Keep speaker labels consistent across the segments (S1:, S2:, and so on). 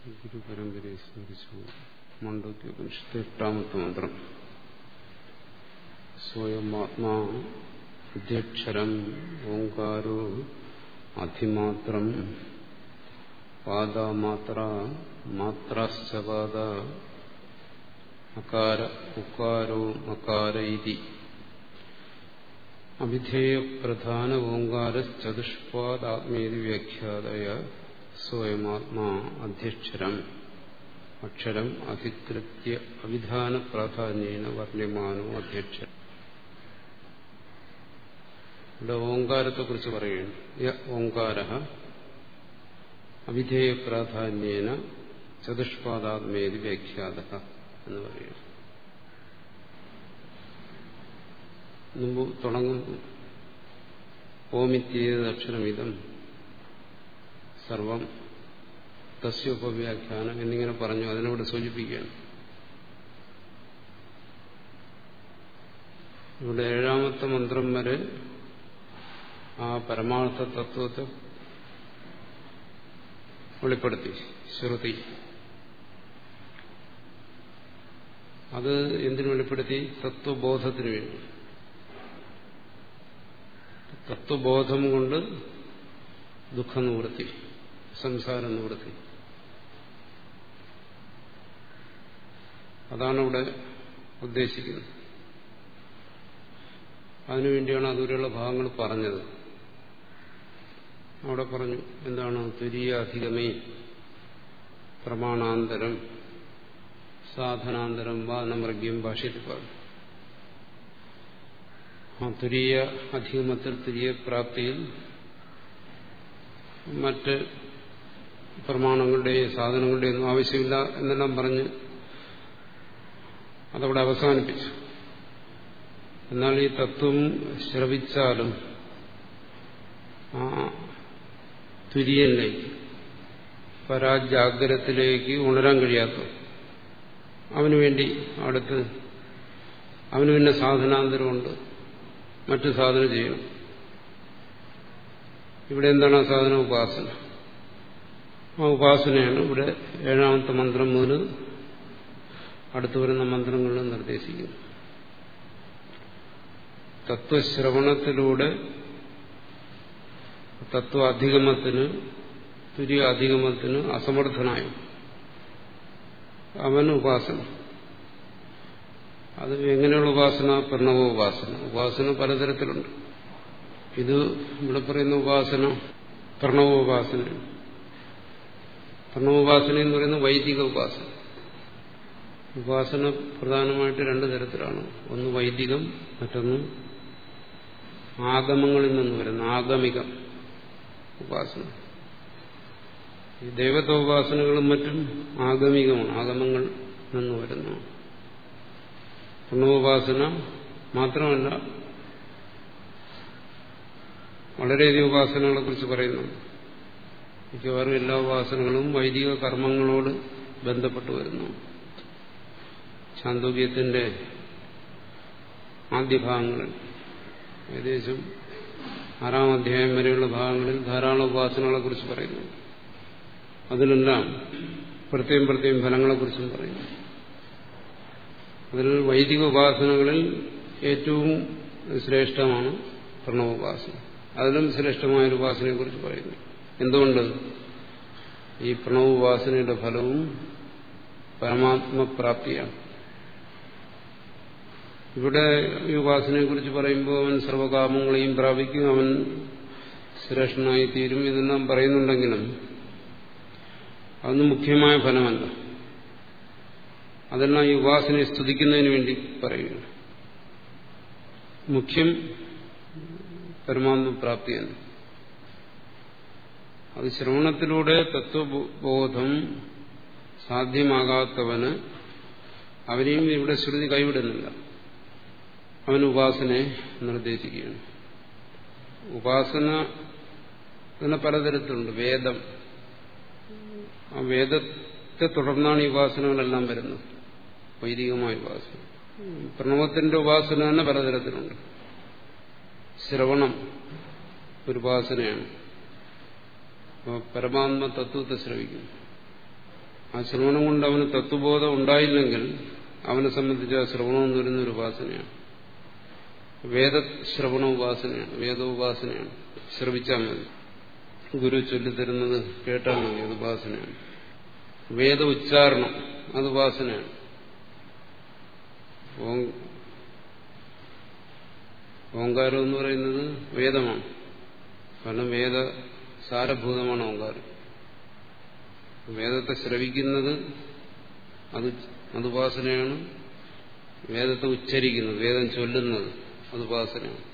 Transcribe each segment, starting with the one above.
S1: ഗുരുപരമ്പരയെ സ്മരിച്ചു മണ്ഡോദ്യോപനിഷത്ത് എട്ടാമത്തെ മന്ത്രം സ്വയം ആത്മാ അധ്യക്ഷരം ഓങ്കാരോ അധിമാത്രം പാദമാത്ര മാത്രാശ്ചപാദ അകാര ഉക്കാരോ മകാര ഇതി അവിധേയ പ്രധാന ഓങ്കാരചതുഷ്പാദാത്മേതി വ്യാഖ്യാതയ സ്വയമാത്മാ അധ്യക്ഷരം. അക്ഷരം അധികൃത്യ അവിധാന പ്രാധാന്യേന വർണ്യമാനോ അധ്യക്ഷൻ ഇവിടെ ഓങ്കാരത്തെ കുറിച്ച് യ ഓങ്കാര അവിധേയ പ്രാധാന്യേന ചതുഷ്പാദാത്മേതി വ്യാഖ്യാത എന്ന് പറയുന്നു. മുമ്പ് തുടങ്ങും. ഓമിത്യേതക്ഷരമിതം സർവം തസ്യോപവ്യാഖ്യാനം എന്നിങ്ങനെ പറഞ്ഞു അതിനോട് സൂചിപ്പിക്കുകയാണ്. ഇവിടെ ഏഴാമത്തെ മന്ത്രം വരെ ആ പരമാർത്ഥ തത്വത്തെ വെളിപ്പെടുത്തി ശ്രുതി. അത് എന്തിനു വെളിപ്പെടുത്തി? തത്വബോധത്തിന് വേണ്ടി. തത്വബോധം കൊണ്ട് ദുഃഖം നിവൃത്തി. സംസാര നിവൃത്തി അതാണ് ഇവിടെ ഉദ്ദേശിക്കുന്നത്. അതിനുവേണ്ടിയാണ് അതുവരെയുള്ള ഭാഗങ്ങൾ പറഞ്ഞത്. അവിടെ പറഞ്ഞു എന്താണ്? തുരിയ അധികമേ പ്രമാണാന്തരം സാധനാന്തരം വാനമൃഗ്യം ഭാഷയിൽ പറഞ്ഞു. ആ തുരിയ അധികമത്തിൽ തുരിയ പ്രാപ്തിയിൽ മറ്റ് പ്രമാണങ്ങളുടെയും സാധനങ്ങളുടെയും ഒന്നും ആവശ്യമില്ല എന്നെല്ലാം പറഞ്ഞ് അതവിടെ അവസാനിപ്പിച്ചു. എന്നാൽ ഈ തത്വം ശ്രവിച്ചാലും ആ തുര്യനിലേക്ക് പരാജാഗ്രത്തിലേക്ക് ഉണരാൻ കഴിയാത്ത അവനു വേണ്ടി അടുത്ത് അവന് പിന്നെ സാധനാന്തരമുണ്ട്. മറ്റു സാധന ചെയ്യണം. ഇവിടെ എന്താണ് ആ സാധന ഉപാസന? ആ ഉപാസനയാണ്. ഇവിടെ ഏഴാമത്തെ മന്ത്രം മുതൽ അടുത്തു വരുന്ന മന്ത്രങ്ങളിൽ നിർദ്ദേശിക്കുന്നു. തത്വശ്രവണത്തിലൂടെ തത്വ അധിഗമത്തിന് തുര്യ അധിഗമത്തിന് അസമർത്ഥനായും. അവൻ ഉപാസന. അത് എങ്ങനെയുള്ള ഉപാസന? പ്രണവ ഉപാസന ഉപാസന പലതരത്തിലുണ്ട്. ഇത് ഇവിടെ പറയുന്ന ഉപാസന പ്രണവോപാസന പ്രണവോപാസന എന്ന് പറയുന്ന വൈദിക ഉപാസന. ഉപാസന പ്രധാനമായിട്ട് രണ്ട് തരത്തിലാണ്. ഒന്ന് വൈദികം മറ്റൊന്ന് ആഗമങ്ങളിൽ നിന്ന് വരുന്ന ആഗമികം ഉപാസന. ഈ ദേവതോപാസനകളും മറ്റും ആഗമികമാണ് ആഗമങ്ങൾ നിന്ന് വരുന്നു പ്രണവോപാസന മാത്രമല്ല വളരെയധികം ഉപാസനകളെ കുറിച്ച് പറയുന്നുണ്ട്. മിക്കവാറും എല്ലാ ഉപാസനകളും വൈദിക കർമ്മങ്ങളോട് ബന്ധപ്പെട്ട് വരുന്നു. ചാന്തോക്യത്തിന്റെ ആദ്യ ഭാഗങ്ങളിൽ ഏകദേശം ആറാം അധ്യായം വരെയുള്ള ഭാഗങ്ങളിൽ ധാരാളം ഉപാസനകളെ കുറിച്ച് പറയുന്നു. അതിലെല്ലാം പ്രത്യേകം പ്രത്യേകം ഫലങ്ങളെക്കുറിച്ചും പറയുന്നു. അതിൽ വൈദിക ഉപാസനകളിൽ ഏറ്റവും ശ്രേഷ്ഠമാണ് പ്രണവോപാസന. അതിലും ശ്രേഷ്ഠമായ ഒരു ഉപാസനയെക്കുറിച്ച് പറയുന്നു. എന്തുകൊണ്ട്? ഈ പ്രണവോപാസനയുടെ ഫലവും പരമാത്മപ്രാപ്തിയാണ്. ഇവിടെ ഈ ഉപാസനയെ കുറിച്ച് പറയുമ്പോൾ അവൻ സർവകാമങ്ങളെയും പ്രാപിക്കും അവൻ ശ്രേഷ്ഠനായി തീരും ഇതെല്ലാം പറയുന്നുണ്ടെങ്കിലും അതൊന്നും മുഖ്യമായ ഫലമല്ല. അതെല്ലാം ഈ ഉപാസനയെ സ്തുതിക്കുന്നതിന് വേണ്ടി പറയുകയാണ്. മുഖ്യം പരമാത്മപ്രാപ്തിയാണ്. അത് ശ്രവണത്തിലൂടെ തത്വബോധം സാധ്യമാകാത്തവന് അവനെയും ഇവിടെ ശ്രുതി കൈവിടുന്നില്ല. അവൻ ഉപാസനെ നിർദ്ദേശിക്കുകയാണ്. ഉപാസന തന്നെ പലതരത്തിലുണ്ട്. വേദം. ആ വേദത്തെ തുടർന്നാണ് ഈ ഉപാസനകളെല്ലാം വരുന്നത്. വൈദികമായ ഉപാസന. പ്രണവത്തിന്റെ ഉപാസന തന്നെ പലതരത്തിലുണ്ട്. ശ്രവണം ഒരു ഉപാസനയാണ്. പരമാത്മ തത്വത്തെ ശ്രവിക്കുന്നു ആ ശ്രവണം കൊണ്ട് അവന് തത്വബോധം ഉണ്ടായില്ലെങ്കിൽ അവനെ സംബന്ധിച്ച് ആ ശ്രവണം എന്ന് പറയുന്ന ഒരു ഉപാസനയാണ്. വേദശ്രവണ ഉപാസനയാണ് വേദോപാസനയാണ് ശ്രവിച്ചാൽ മതി. ഗുരു ചൊല്ലിത്തരുന്നത് കേട്ടാൽ മതി അത് ഉപാസനയാണ്. വേദ ഉച്ചാരണം അത് ഉപാസനയാണ്. ഓങ്കാരം എന്ന് പറയുന്നത് വേദമാണ്. കാരണം വേദ സാരഭൂതമാണ് ഓങ്കാരം വേദത്തെ ശ്രവിക്കുന്നത് അത് അതുപാസനയാണ്. വേദത്തെ ഉച്ചരിക്കുന്നത് വേദം ചൊല്ലുന്നത് അതുപാസനയാണ്.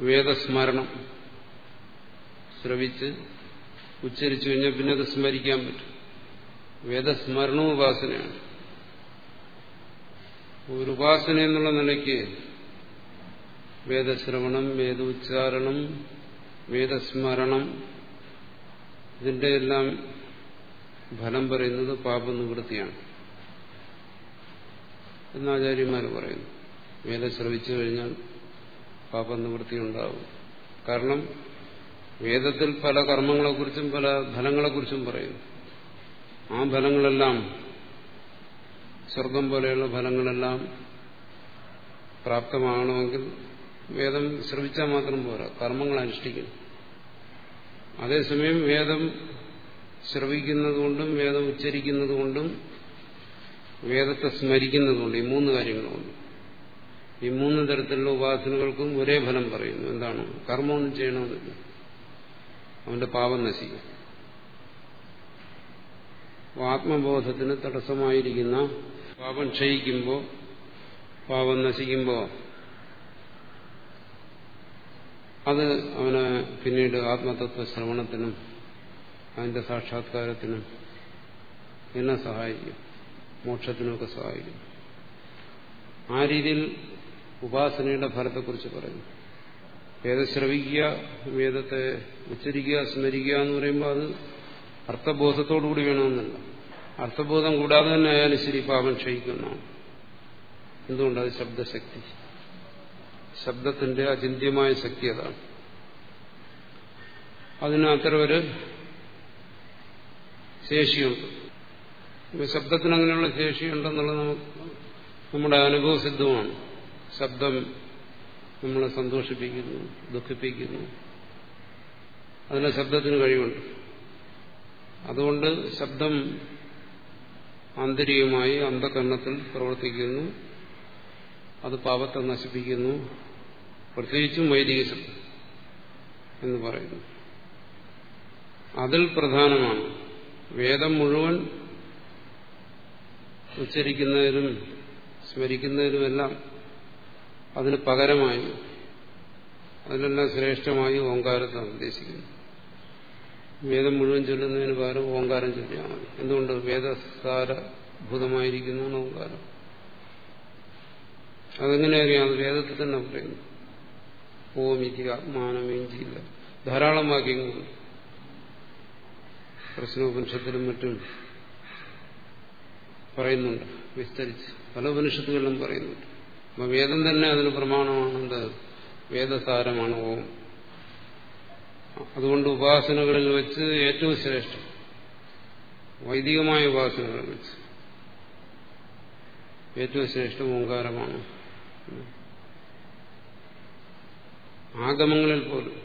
S1: വേദസ്മരണം. ശ്രവിച്ച് ഉച്ചരിച്ചു കഴിഞ്ഞാൽ പിന്നെ അത് സ്മരിക്കാൻ പറ്റും. വേദസ്മരണവും ഉപാസനയാണ്. ഒരു ഉപാസന എന്നുള്ള നിലയ്ക്ക് വേദശ്രവണം വേദോച്ചാരണം വേദസ്മരണം ഇതിന്റെ എല്ലാം ഫലം പറയുന്നത് പാപനിവൃത്തിയാണ്. എന്ന് ആചാര്യന്മാർ പറയുന്നു. വേദം ശ്രവിച്ചു കഴിഞ്ഞാൽ പാപനിവൃത്തി ഉണ്ടാവും. കാരണം വേദത്തിൽ പല കർമ്മങ്ങളെക്കുറിച്ചും പല ഫലങ്ങളെക്കുറിച്ചും പറയുന്നു. ആ ഫലങ്ങളെല്ലാം സ്വർഗം പോലെയുള്ള ഫലങ്ങളെല്ലാം പ്രാപ്തമാകണമെങ്കിൽ വേദം ശ്രവിച്ചാൽ മാത്രം പോരാ. കർമ്മങ്ങൾ അനുഷ്ഠിക്കണം അതേസമയം വേദം ശ്രവിക്കുന്നതുകൊണ്ടും വേദം ഉച്ചരിക്കുന്നതുകൊണ്ടും വേദത്തെ സ്മരിക്കുന്നതുകൊണ്ട് ഈ മൂന്ന് കാര്യങ്ങളുണ്ട്. ഈ മൂന്ന് തരത്തിലുള്ള ഉപാസനകൾക്കും ഒരേ ഫലം പറയുന്നു. എന്താണ്? കർമ്മമൊന്നും ചെയ്യണമെന്നില്ല. അവന്റെ പാപം നശിക്കും. ആത്മബോധത്തിന് തടസ്സമായിരിക്കുന്ന പാപം ക്ഷയിക്കുമ്പോൾ പാപം നശിക്കുമ്പോൾ അത് അവന് പിന്നീട് ആത്മതത്വ ശ്രവണത്തിനും അതിന്റെ സാക്ഷാത്കാരത്തിനും എന്നെ സഹായിക്കും. മോക്ഷത്തിനുമൊക്കെ സഹായിക്കും. ആ രീതിയിൽ ഉപാസനയുടെ ഫലത്തെക്കുറിച്ച് പറയുന്നു. വേദശ്രവിക്കുക വേദത്തെ ഉച്ചരിക്കുക സ്മരിക്കുക എന്ന് പറയുമ്പോൾ അത് അർത്ഥബോധത്തോടുകൂടി വേണമെന്നല്ല. അർത്ഥബോധം കൂടാതെ തന്നെ ആയാലും ശരി പാപം ക്ഷയിക്കുന്നതാണ്. എന്തുകൊണ്ട് അത് ശബ്ദശക്തി. ശബ്ദത്തിന്റെ അചിന്യമായ ശക്തി അതാണ്. അതിന് അത്ര ഒരു ശേഷിയുണ്ട്. ശബ്ദത്തിന് അങ്ങനെയുള്ള ശേഷിയുണ്ടെന്നുള്ളത് നമ്മുടെ നമ്മുടെ അനുഭവസിദ്ധമാണ് ശബ്ദം നമ്മളെ സന്തോഷിപ്പിക്കുന്നു ദുഃഖിപ്പിക്കുന്നു. അതിന് ശബ്ദത്തിന് കഴിവുണ്ട്. അതുകൊണ്ട് ശബ്ദം ആന്തരികമായി അന്ധകരണത്തിൽ പ്രവർത്തിക്കുന്നു. അത് പാപത്തെ നശിപ്പിക്കുന്നു. പ്രത്യേകിച്ചും വൈദിക ശബ്ദം എന്ന് പറയുന്നു. അതിൽ പ്രധാനമാണ് വേദം മുഴുവൻ ഉച്ചരിക്കുന്നതിനും സ്മരിക്കുന്നതിനുമെല്ലാം അതിന് പകരമായി അതിലെല്ലാം ശ്രേഷ്ഠമായി ഓങ്കാരത്തെ ഉദ്ദേശിക്കുന്നു വേദം മുഴുവൻ ചൊല്ലുന്നതിന് പകരം ഓങ്കാരം ചൊല്ലിയാൽ മതി. എന്തുകൊണ്ട്? വേദസാരഭൂതമായിരിക്കുന്നതാണ് ഓങ്കാരം. അതെങ്ങനെ അറിയാം അത് വേദത്തിൽ തന്നെ പറയുന്നു. ഓമിക്കുക ആത്മാനമേഞ്ചിയില്ല ധാരാളം വാക്യങ്ങൾ. പ്രശ്നോപനിഷത്തിലും മറ്റും പറയുന്നുണ്ട്. വിസ്തരിച്ച് പല ഉപനിഷത്തുകളിലും പറയുന്നുണ്ട്. അപ്പൊ വേദം തന്നെ അതിന് പ്രമാണമാണ് എന്ത് വേദസാരമാണ് ഓം. അതുകൊണ്ട് ഉപാസനകളിൽ വെച്ച് ഏറ്റവും ശ്രേഷ്ഠം. വൈദികമായ ഉപാസനകളിൽ വെച്ച് ഏറ്റവും ശ്രേഷ്ഠം ഓങ്കാരമാണ് ആഗമങ്ങളിൽ പോലും.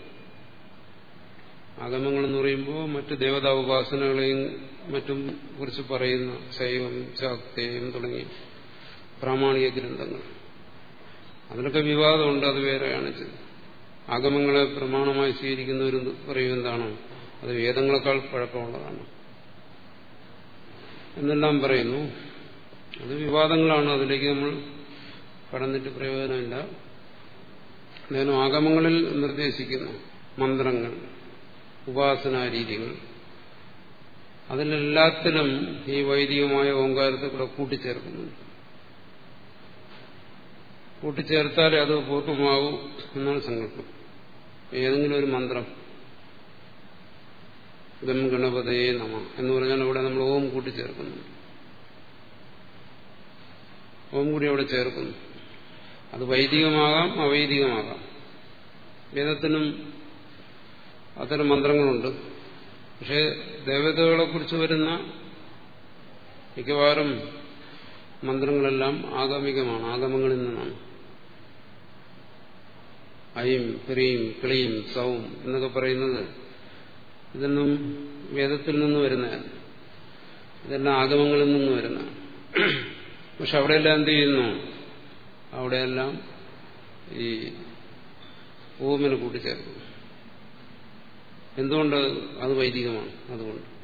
S1: ആഗമങ്ങൾ എന്ന് പറയുമ്പോൾ മറ്റ് ദേവതാ ഉപാസനകളെയും മറ്റും കുറിച്ച് പറയുന്ന ശൈവം ശാക്തേയം തുടങ്ങി പ്രാമാണിക ഗ്രന്ഥങ്ങൾ. അതിനൊക്കെ വിവാദമുണ്ട് അത് വേറെയാണ് ആഗമങ്ങളെ പ്രമാണമായി സ്വീകരിക്കുന്നവരും പറയും എന്താണ്? അത് വേദങ്ങളെക്കാൾ പഴക്കമുള്ളതാണ്. എന്നെല്ലാം പറയുന്നു. അത് വിവാദങ്ങളാണ് അതിലേക്ക് നമ്മൾ കടന്നിട്ട് പ്രയോജനമില്ല. എന്തായാലും ആഗമങ്ങളിൽ നിർദ്ദേശിക്കുന്നു. മന്ത്രങ്ങൾ ഉപാസനാ രീതികൾ. അതിലെല്ലാത്തിലും ഈ വൈദികമായ ഓങ്കാരത്തെ കൂടെ കൂട്ടിച്ചേർക്കുന്നുണ്ട് കൂട്ടിച്ചേർത്താലേ അത് പൂർണമാകൂ എന്നാണ് സങ്കല്പം. ഏതെങ്കിലും ഒരു മന്ത്രം. ഗം ഗണപതയെ നമ എന്ന് പറഞ്ഞാൽ ഇവിടെ നമ്മൾ ഓം കൂട്ടിച്ചേർക്കുന്നു ഓം കൂടി അവിടെ ചേർക്കുന്നു. അത് വൈദികമാകാം അവൈദികമാകാം. വേദത്തിനും അത്തരം മന്ത്രങ്ങളുണ്ട്. പക്ഷേ ദേവതകളെ കുറിച്ച് വരുന്ന മിക്കവാറും മന്ത്രങ്ങളെല്ലാം ആഗമികമാണ് ആഗമങ്ങളിൽ നിന്നാണ്. ഐം ഹ്രീം ക്ലീം സൗം എന്നൊക്കെ പറയുന്നത് ഇതൊന്നും വേദത്തിൽ നിന്ന് വരുന്നതാണ് ഇതെല്ലാം ആഗമങ്ങളിൽ നിന്ന് വരുന്നതാണ് പക്ഷെ അവിടെയെല്ലാം എന്ത് ചെയ്യുന്നു? അവിടെയെല്ലാം ഈ ഓമിനെ കൂട്ടിച്ചേർക്കും എന്തുകൊണ്ട് അത് വൈദികമാണ്? അതുകൊണ്ട്.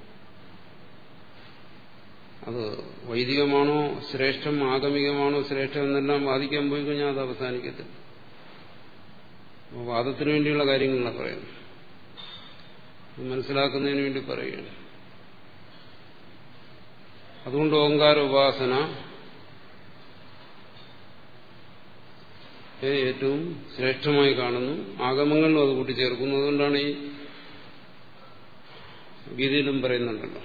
S1: അത് വൈദികമാണോ ശ്രേഷ്ഠം ആഗമികമാണോ ശ്രേഷ്ഠം എന്നെല്ലാം വാദിക്കാൻ പോയി കഴിഞ്ഞാൽ അത് അവസാനിക്കത്തില്ല. വാദത്തിന് വേണ്ടിയുള്ള കാര്യങ്ങളാണ് പറയുന്നത്. മനസ്സിലാക്കുന്നതിന് വേണ്ടി പറയുകയാണ്. അതുകൊണ്ട് ഓങ്കാര ഉപാസന ഏറ്റവും ശ്രേഷ്ഠമായി കാണുന്നു. ആഗമങ്ങളിലും അത് കൂട്ടിച്ചേർക്കുന്നു. അതുകൊണ്ടാണ് ഈ ഗീതയിലും പറയുന്നുണ്ടല്ലോ.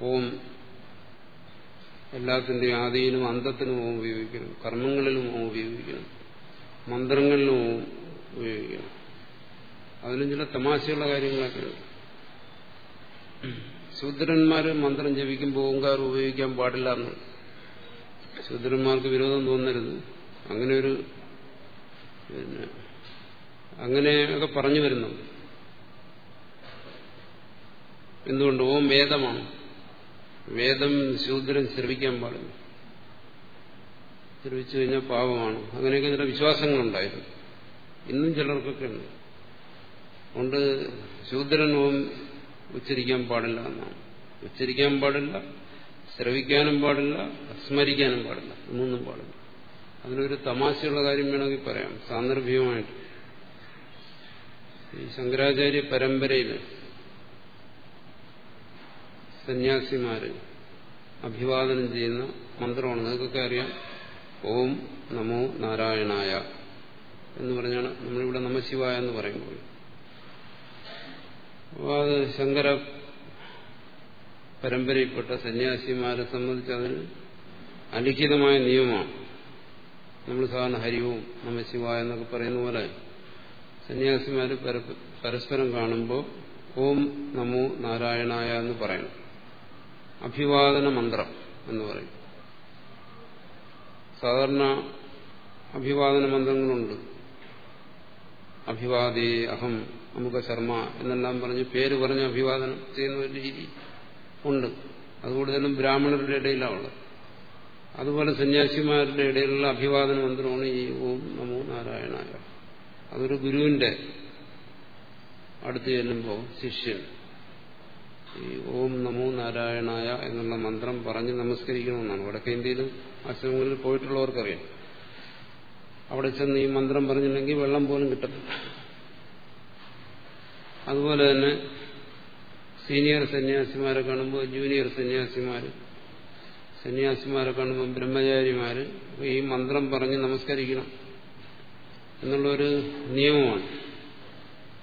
S1: ഓം എല്ലാത്തിന്റെയും ആദിയിലും അന്തത്തിനും ഓം ഉപയോഗിക്കണം കർമ്മങ്ങളിലും ഓം ഉപയോഗിക്കണം മന്ത്രങ്ങളിലും ഓം ഉപയോഗിക്കണം അതിലും ചില തമാശയുള്ള കാര്യങ്ങളൊക്കെ ഉണ്ട്. ശൂദ്രന്മാര് മന്ത്രം ജപിക്കുമ്പോൾ ഓങ്കാർ ഉപയോഗിക്കാൻ പാടില്ല എന്ന്. ശൂദ്രന്മാർക്ക് വിരോധം തോന്നരുത്. അങ്ങനെ ഒരു അങ്ങനെയൊക്കെ പറഞ്ഞു വരുന്നു എന്തുകൊണ്ട്? ഓം വേദമാണ്. വേദം ശൂദ്രൻ ശ്രവിക്കാൻ പാടില്ല. ശ്രവിച്ചു കഴിഞ്ഞാൽ പാപമാണ്. അങ്ങനെയൊക്കെ ചില വിശ്വാസങ്ങളുണ്ടായിരുന്നു. ഇന്നും ചിലർക്കൊക്കെ ഉണ്ട്. അതുകൊണ്ട് ശൂദ്രൻ ഓം ഉച്ചരിക്കാൻ പാടില്ല എന്നാണ്. ഉച്ചരിക്കാൻ പാടില്ല ശ്രവിക്കാനും പാടില്ല സ്മരിക്കാനും പാടില്ല. ഒന്നും പാടില്ല. അതിനൊരു തമാശയുള്ള കാര്യം വേണമെങ്കിൽ പറയാം. സാന്ദർഭികമായിട്ട്. ഈ ശങ്കരാചാര്യ പരമ്പരയിൽ സന്യാസിമാര് അഭിവാദനം ചെയ്യുന്ന മന്ത്രമാണ്. നിങ്ങൾക്കൊക്കെ അറിയാം. ഓം നമോ നാരായണായ എന്ന് പറഞ്ഞാണ് നമ്മളിവിടെ നമശിവായ എന്ന് പറയുമ്പോൾ അത് ശങ്കര പരമ്പരയിൽപ്പെട്ട സന്യാസിമാരെ സംബന്ധിച്ച് അതിന് അലിഖിതമായ നിയമമാണ്. നമ്മൾ സാധാരണ ഹരിവും നമ്മ ശിവായ എന്നൊക്കെ പറയുന്ന പോലെ സന്യാസിമാര് പരസ്പരം കാണുമ്പോൾ ഓം നമോ നാരായണായ എന്ന് പറയണം. അഭിവാദന മന്ത്രം എന്ന് പറയും. സാധാരണ അഭിവാദന മന്ത്രങ്ങളുണ്ട്. അഭിവാദി അഹം അമുഖ ശർമ്മ എന്നെല്ലാം പറഞ്ഞ് പേര് പറഞ്ഞ് അഭിവാദനം ചെയ്യുന്ന ഒരു രീതി ഉണ്ട്. അത് കൂടുതലും ബ്രാഹ്മണരുടെ ഇടയിലാണുള്ളത് അതുപോലെ സന്യാസിമാരുടെ ഇടയിലുള്ള അഭിവാദന മന്ത്രമാണ് ഈ ഓം നമോ നാരായണായ. അതൊരു ഗുരുവിന്റെ അടുത്ത് ചെല്ലുമ്പോൾ ശിഷ്യൻ ഈ ഓം നമോ നാരായണായ എന്നുള്ള മന്ത്രം പറഞ്ഞ് നമസ്കരിക്കണമെന്നാണ്. വടക്കേ ഇന്ത്യയിലും ആശ്രമങ്ങളിൽ പോയിട്ടുള്ളവർക്കറിയാം. അവിടെ ചെന്ന് ഈ മന്ത്രം പറഞ്ഞില്ലെങ്കിൽ വെള്ളം പോലും കിട്ടത്തില്ല. അതുപോലെ തന്നെ സീനിയർ സന്യാസിമാരെ കാണുമ്പോൾ ജൂനിയർ സന്യാസിമാർ സന്യാസിമാരെ കാണുമ്പോൾ ബ്രഹ്മചാരിമാര് ഈ മന്ത്രം പറഞ്ഞ് നമസ്കരിക്കണം എന്നുള്ളൊരു നിയമമാണ്.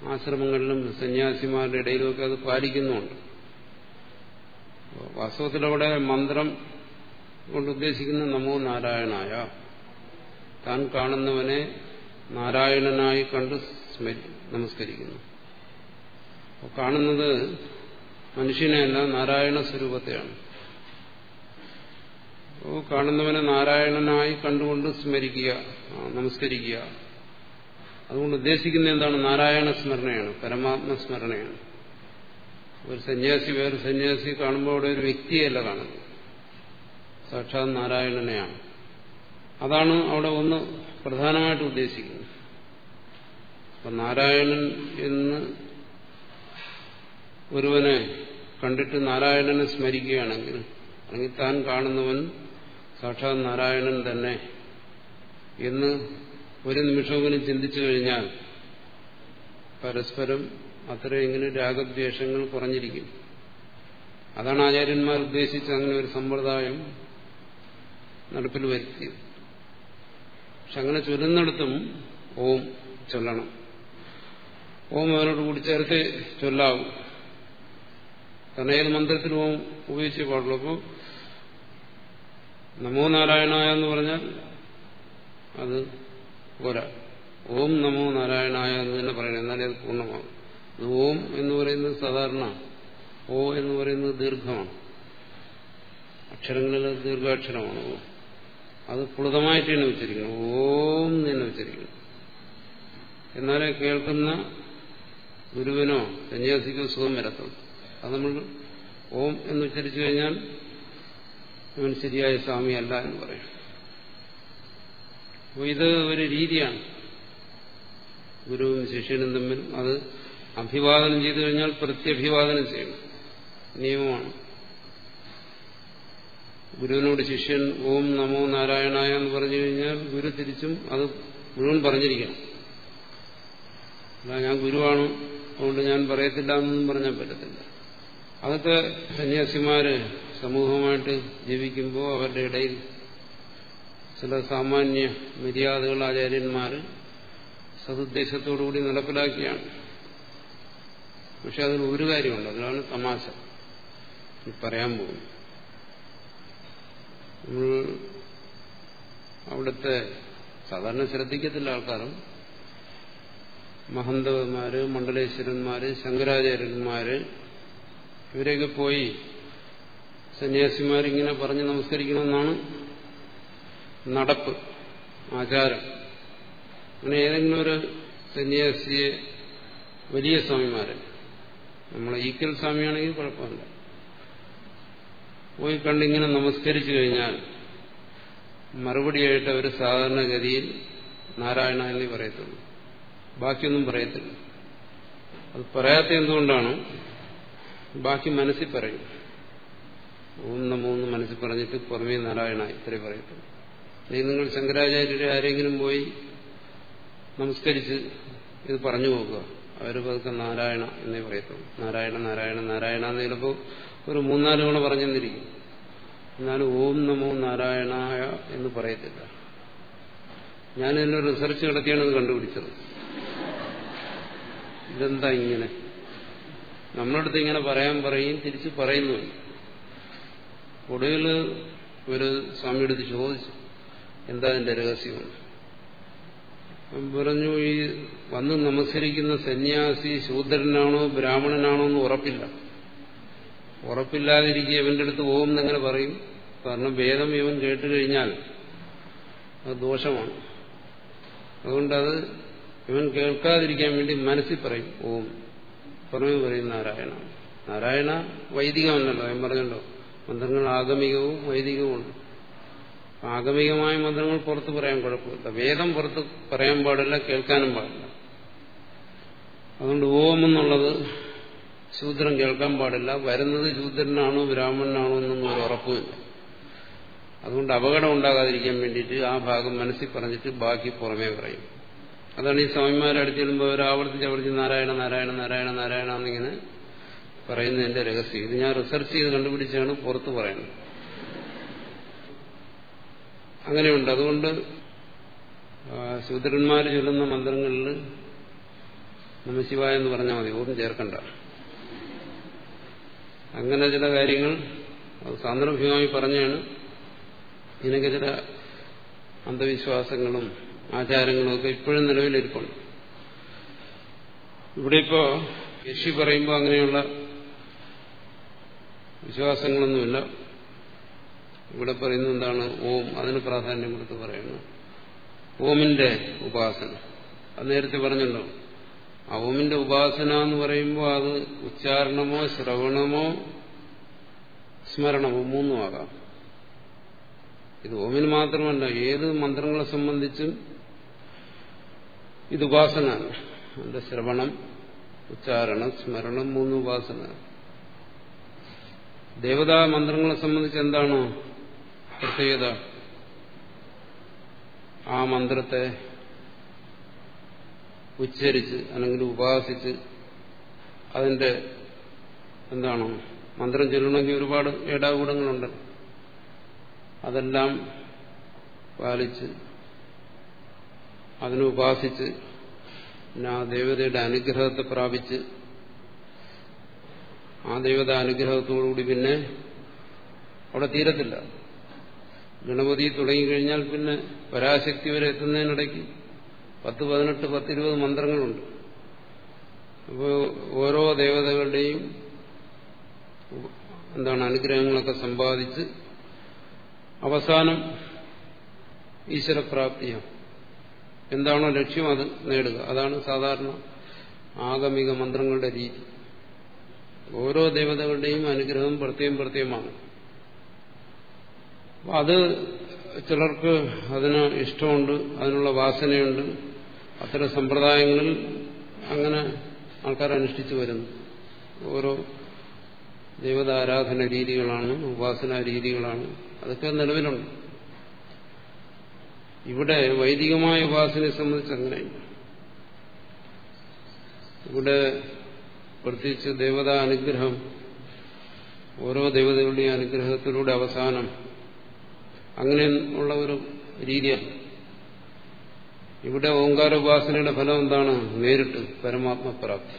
S1: ആശ്രമങ്ങളിലും സന്യാസിമാരുടെ ഇടയിലുമൊക്കെ അത് പാലിക്കുന്നുണ്ട്. വാസ്തവത്തിൽ അവിടെ മന്ത്രം കൊണ്ട് ഉദ്ദേശിക്കുന്ന നമോ നാരായണായ. താൻ കാണുന്നവനെ നാരായണനായി കണ്ട് നമസ്കരിക്കുന്നു. കാണുന്നത് മനുഷ്യനെയല്ല നാരായണ സ്വരൂപത്തെയാണ് കാണുന്നവനെ നാരായണനായി കണ്ടുകൊണ്ട് സ്മരിക്കുക നമസ്കരിക്കുക. അതുകൊണ്ട് ഉദ്ദേശിക്കുന്ന എന്താണ്? നാരായണ സ്മരണയാണ് പരമാത്മ സ്മരണയാണ്. ഒരു സന്യാസി വേറെ സന്യാസി കാണുമ്പോൾ അവിടെ ഒരു വ്യക്തിയല്ല കാണുന്നത്. സാക്ഷാത് നാരായണനെയാണ്. അതാണ് അവിടെ ഒന്ന് പ്രധാനമായിട്ട് ഉദ്ദേശിക്കുന്നത്. അപ്പൊ നാരായണൻ എന്ന് ഒരുവനെ കണ്ടിട്ട് നാരായണനെ സ്മരിക്കുകയാണെങ്കിൽ അല്ലെങ്കിൽ താൻ കാണുന്നവൻ സാക്ഷാത് നാരായണൻ തന്നെ എന്ന് ഒരു നിമിഷമെങ്കിലും ചിന്തിച്ചു കഴിഞ്ഞാൽ പരസ്പരം അത്രയെങ്കിലും രാഗദ്വേഷങ്ങൾ കുറഞ്ഞിരിക്കും. അതാണ് ആചാര്യന്മാർ ഉദ്ദേശിച്ച് അങ്ങനെ ഒരു സമ്പ്രദായം നടപ്പിൽ വരുത്തിയത്. പക്ഷെ അങ്ങനെ ചൊല്ലുന്നിടത്തും ഓം ചൊല്ലണം. ഓം അവനോട് കൂടി ചേർത്ത് ചൊല്ലാവും. കാരണം ഏത് മന്ത്രത്തിനും ഓം ഉപയോഗിച്ചേ പാടുള്ളൂ. അപ്പോൾ നമോ നാരായണായ എന്ന് പറഞ്ഞാൽ അത് പോരാ. ഓം നമോ നാരായണായ എന്ന് തന്നെ പറയണം. എന്നാലേ അത് പൂർണമാകും ഓം എന്ന് പറയുന്നത് സാധാരണ. ഓ എന്ന് പറയുന്നത് ദീർഘമാണ്. അക്ഷരങ്ങളിൽ ദീർഘാക്ഷരമാണ്. ഓ. അത് പ്ലുതമായിട്ട് തന്നെ ഉച്ചരിക്കണം. ഓം തന്നെ ഉച്ചരിക്കണം. എന്നാലേ കേൾക്കുന്ന ഗുരുവിനോ സന്യാസിക്കോ സുഖം വരത്തുള്ളൂ. അത് നമ്മൾ ഓം എന്ന് ഉച്ചരിച്ചു കഴിഞ്ഞാൽ അവൻ ശരിയായ സ്വാമിയല്ല എന്ന് പറയും അപ്പോൾ ഇത് ഒരു രീതിയാണ്. ഗുരുവും ശിഷ്യനും തമ്മിൽ അത് അഭിവാദനം ചെയ്തു കഴിഞ്ഞാൽ പ്രത്യഭിവാദനം ചെയ്യണം. നിയമമാണ്. ഗുരുവിനോട് ശിഷ്യൻ ഓം നമോ നാരായണായ എന്ന് പറഞ്ഞു കഴിഞ്ഞാൽ ഗുരു തിരിച്ചും അത് മുഴുവൻ പറഞ്ഞിരിക്കണം. അല്ല ഞാൻ ഗുരുവാണ് അതുകൊണ്ട് ഞാൻ പറയത്തില്ല എന്നൊന്നും പറഞ്ഞാൽ പറ്റത്തില്ല. അതൊക്കെ സന്യാസിമാര് സമൂഹമായിട്ട് ജീവിക്കുമ്പോൾ അവരുടെ ഇടയിൽ ചില സാമാന്യ മര്യാദകൾ ആചാര്യന്മാർ സതുദ്ദേശത്തോടുകൂടി നടപ്പിലാക്കിയാണ്. പക്ഷെ അതിന് ഒരു കാര്യമുണ്ട് അതിലാണ് തമാശ. പറയാൻ പോകുന്നു. നമ്മൾ അവിടുത്തെ സാധാരണ ശ്രദ്ധിക്കത്തില്ല ആൾക്കാരും. മഹന്തവന്മാര് മണ്ഡലേശ്വരന്മാര് ശങ്കരാചാര്യന്മാര് ഇവരെയൊക്കെ പോയി സന്യാസിമാരിങ്ങനെ പറഞ്ഞ് നമസ്കരിക്കണമെന്നാണ് നടപ്പ് ആചാരം. അങ്ങനെ ഏതെങ്കിലും ഒരു സന്യാസിയെ വലിയ സ്വാമിമാരെ നമ്മളെ ഈക്കൽ സ്വാമിയാണെങ്കിൽ കുഴപ്പമില്ല. പോയി കണ്ടിങ്ങനെ നമസ്കരിച്ചു കഴിഞ്ഞാൽ മറുപടിയായിട്ട് അവർ സാധാരണഗതിയിൽ നാരായണ എന്നേ പറയത്തുള്ളൂ. ബാക്കിയൊന്നും പറയത്തില്ല. അത് പറയാത്ത എന്തുകൊണ്ടാണ്? ബാക്കി മനസ്സിൽ പറയും. ഓം നമോ എന്ന് മനസ്സിൽ പറഞ്ഞിട്ട് പുറമേ നാരായണ ഇത്രേ പറയത്തുള്ളൂ. നീ നിങ്ങൾ ശങ്കരാചാര്യരെ ആരെങ്കിലും പോയി നമസ്കരിച്ച് ഇത് പറഞ്ഞു പോകുക അവർ പതുക്കെ നാരായണ എന്നേ പറയത്തുള്ളൂ. നാരായണ നാരായണ നാരായണ എന്ന് ചിലപ്പോൾ ഒരു മൂന്നാൽ തവണ പറഞ്ഞെന്നിരിക്കും. എന്നാലും ഓം നമോ നാരായണായ എന്ന് പറയത്തില്ല. ഞാൻ എന്നെ റിസർച്ച് നടത്തിയാണ് ഇത് കണ്ടുപിടിച്ചത്. ഇതെന്താ ഇങ്ങനെ? നമ്മളടുത്ത് ഇങ്ങനെ പറയാൻ പറയും തിരിച്ച് പറയുന്നുമില്ല. ഒടുവിൽ ഒരു സ്വാമിയെടുത്ത് ചോദിച്ചു എന്താ അതിന്റെ രഹസ്യമാണ് പറഞ്ഞു ഈ വന്ന് നമസ്കരിക്കുന്ന സന്യാസി ശൂദ്രനാണോ ബ്രാഹ്മണനാണോ എന്ന് ഉറപ്പില്ല. ഉറപ്പില്ലാതിരിക്കുക ഇവന്റെ അടുത്ത് പോകും എന്നെങ്ങനെ പറയും. കാരണം വേദം ഇവൻ കേട്ട് കഴിഞ്ഞാൽ അത് ദോഷമാണ്. അതുകൊണ്ടത് ഇവൻ കേൾക്കാതിരിക്കാൻ വേണ്ടി മനസ്സിൽ പറയും ഓം. പുറമെ പറയും നാരായണ. നാരായണ വൈദികമല്ലല്ലോ ഞാൻ പറഞ്ഞല്ലോ. മന്ത്രങ്ങൾ ആഗമികവും വൈദികവുമുണ്ട് ആഗമികമായ മന്ത്രങ്ങൾ പുറത്ത് പറയാൻ കുഴപ്പമില്ല. വേദം പുറത്ത് പറയാൻ പാടില്ല കേൾക്കാനും പാടില്ല. അതുകൊണ്ട് ഓം എന്നുള്ളത് ശൂദ്രൻ കേൾക്കാൻ പാടില്ല. വരുന്നത് ശൂദ്രനാണോ ബ്രാഹ്മണനാണോ എന്നൊന്നും ഒരു ഉറപ്പുമില്ല. അതുകൊണ്ട് അപകടം ഉണ്ടാകാതിരിക്കാൻ വേണ്ടിയിട്ട് ആ ഭാഗം മനസ്സിൽ പറഞ്ഞിട്ട് ബാക്കി പുറമേ പറയും. അതാണ് ഈ സ്വാമിമാരെ അവർ ആവർത്തിച്ച് ആവർത്തിച്ച് നാരായണ നാരായണ നാരായണ നാരായണ എന്നിങ്ങനെ പറയുന്നതിന്റെ രഹസ്യം. ഇത് ഞാൻ റിസർച്ച് ചെയ്ത് കണ്ടുപിടിച്ചാണ് പുറത്ത് പറയുന്നത്. അങ്ങനെയുണ്ട്. അതുകൊണ്ട് ശൂദ്രന്മാർ ചൊല്ലുന്ന മന്ത്രങ്ങളിൽ നമശിവായ എന്ന് പറഞ്ഞാൽ മതി. ഒന്നും ചേർക്കണ്ട. അങ്ങനെ ചില കാര്യങ്ങൾ സാന്ദർഭികമായി പറഞ്ഞാണ്. ഇതിനൊക്കെ ചില അന്ധവിശ്വാസങ്ങളും ആചാരങ്ങളും ഒക്കെ ഇപ്പോഴും നിലവിലിരിപ്പുണ്ട്. ഇവിടെ ഇപ്പോ യക്ഷി പറയുമ്പോൾ അങ്ങനെയുള്ള വിശ്വാസങ്ങളൊന്നുമില്ല. ഇവിടെ പറയുന്നത് എന്താണ്? ഓം. അതിന് പ്രാധാന്യം കൊടുത്ത് പറയുന്നു. ഓമിന്റെ ഉപാസന. അത് നേരത്തെ പറഞ്ഞല്ലോ. ആ ഓമിന്റെ ഉപാസന എന്ന് പറയുമ്പോൾ അത് ഉച്ചാരണമോ ശ്രവണമോ സ്മരണമോ മൂന്നും ആകാം. ഇത് ഓമിന് മാത്രമല്ല ഏത് മന്ത്രങ്ങളെ സംബന്ധിച്ചും ഇത് ഉപാസന അതിന്റെ ശ്രവണം ഉച്ചാരണം സ്മരണം മൂന്ന് ഉപാസന ദേവതാ മന്ത്രങ്ങളെ സംബന്ധിച്ച് എന്താണ് പ്രത്യേകത? ആ മന്ത്രത്തെ ഉച്ചരിച്ച് അല്ലെങ്കിൽ ഉപാസിച്ച് അതിന്റെ എന്താണ് മന്ത്രം ചൊല്ലണമെങ്കിൽ ഒരുപാട് ഏടാകൂടങ്ങളുണ്ട്. അതെല്ലാം പാലിച്ച് അതിനെ ഉപാസിച്ച് പിന്നെ ആ ദേവതയുടെ അനുഗ്രഹത്തെ പ്രാപിച്ച് ആ ദൈവത അനുഗ്രഹത്തോടുകൂടി പിന്നെ അവിടെ തീരത്തില്ല. ഗണപതി തുടങ്ങിക്കഴിഞ്ഞാൽ പിന്നെ പരാശക്തി വരെ എത്തുന്നതിനിടയ്ക്ക് പത്ത് പതിനെട്ട് പത്തിരുപത് മന്ത്രങ്ങളുണ്ട്. അപ്പോൾ ഓരോ ദേവതകളുടെയും എന്താണ് അനുഗ്രഹങ്ങളൊക്കെ സമ്പാദിച്ച് അവസാനം ഈശ്വരപ്രാപ്തിയാണ്. എന്താണോ ലക്ഷ്യം അത് നേടുക. അതാണ് സാധാരണ ആഗമിക മന്ത്രങ്ങളുടെ രീതി. ഓരോ ദേവതകളുടെയും അനുഗ്രഹം പ്രത്യേകം പ്രത്യേകമാണ്. അത് ചിലർക്ക് അതിന് ഇഷ്ടമുണ്ട് അതിനുള്ള വാസനയുണ്ട്. അത്തരം സമ്പ്രദായങ്ങളിൽ അങ്ങനെ ആൾക്കാർ അനുഷ്ഠിച്ചു വരുന്നു. ഓരോ ദേവതാരാധന രീതികളാണ് ഉപാസനാ രീതികളാണ്. അതൊക്കെ നിലവിലുണ്ട്. ഇവിടെ വൈദികമായ ഉപാസനയെ സംബന്ധിച്ച് അങ്ങനെയില്ല. ഇവിടെ പ്രത്യേകിച്ച് ദേവതാ അനുഗ്രഹം ഓരോ ദേവതകളുടെയും അനുഗ്രഹത്തിലൂടെ അവസാനം. അങ്ങനെയുള്ള ഒരു രീതിയാണ്. ഇവിടെ ഓങ്കാര ഉപാസനയുടെ ഫലം എന്താണ്? നേരിട്ട് പരമാത്മപ്രാപ്തി.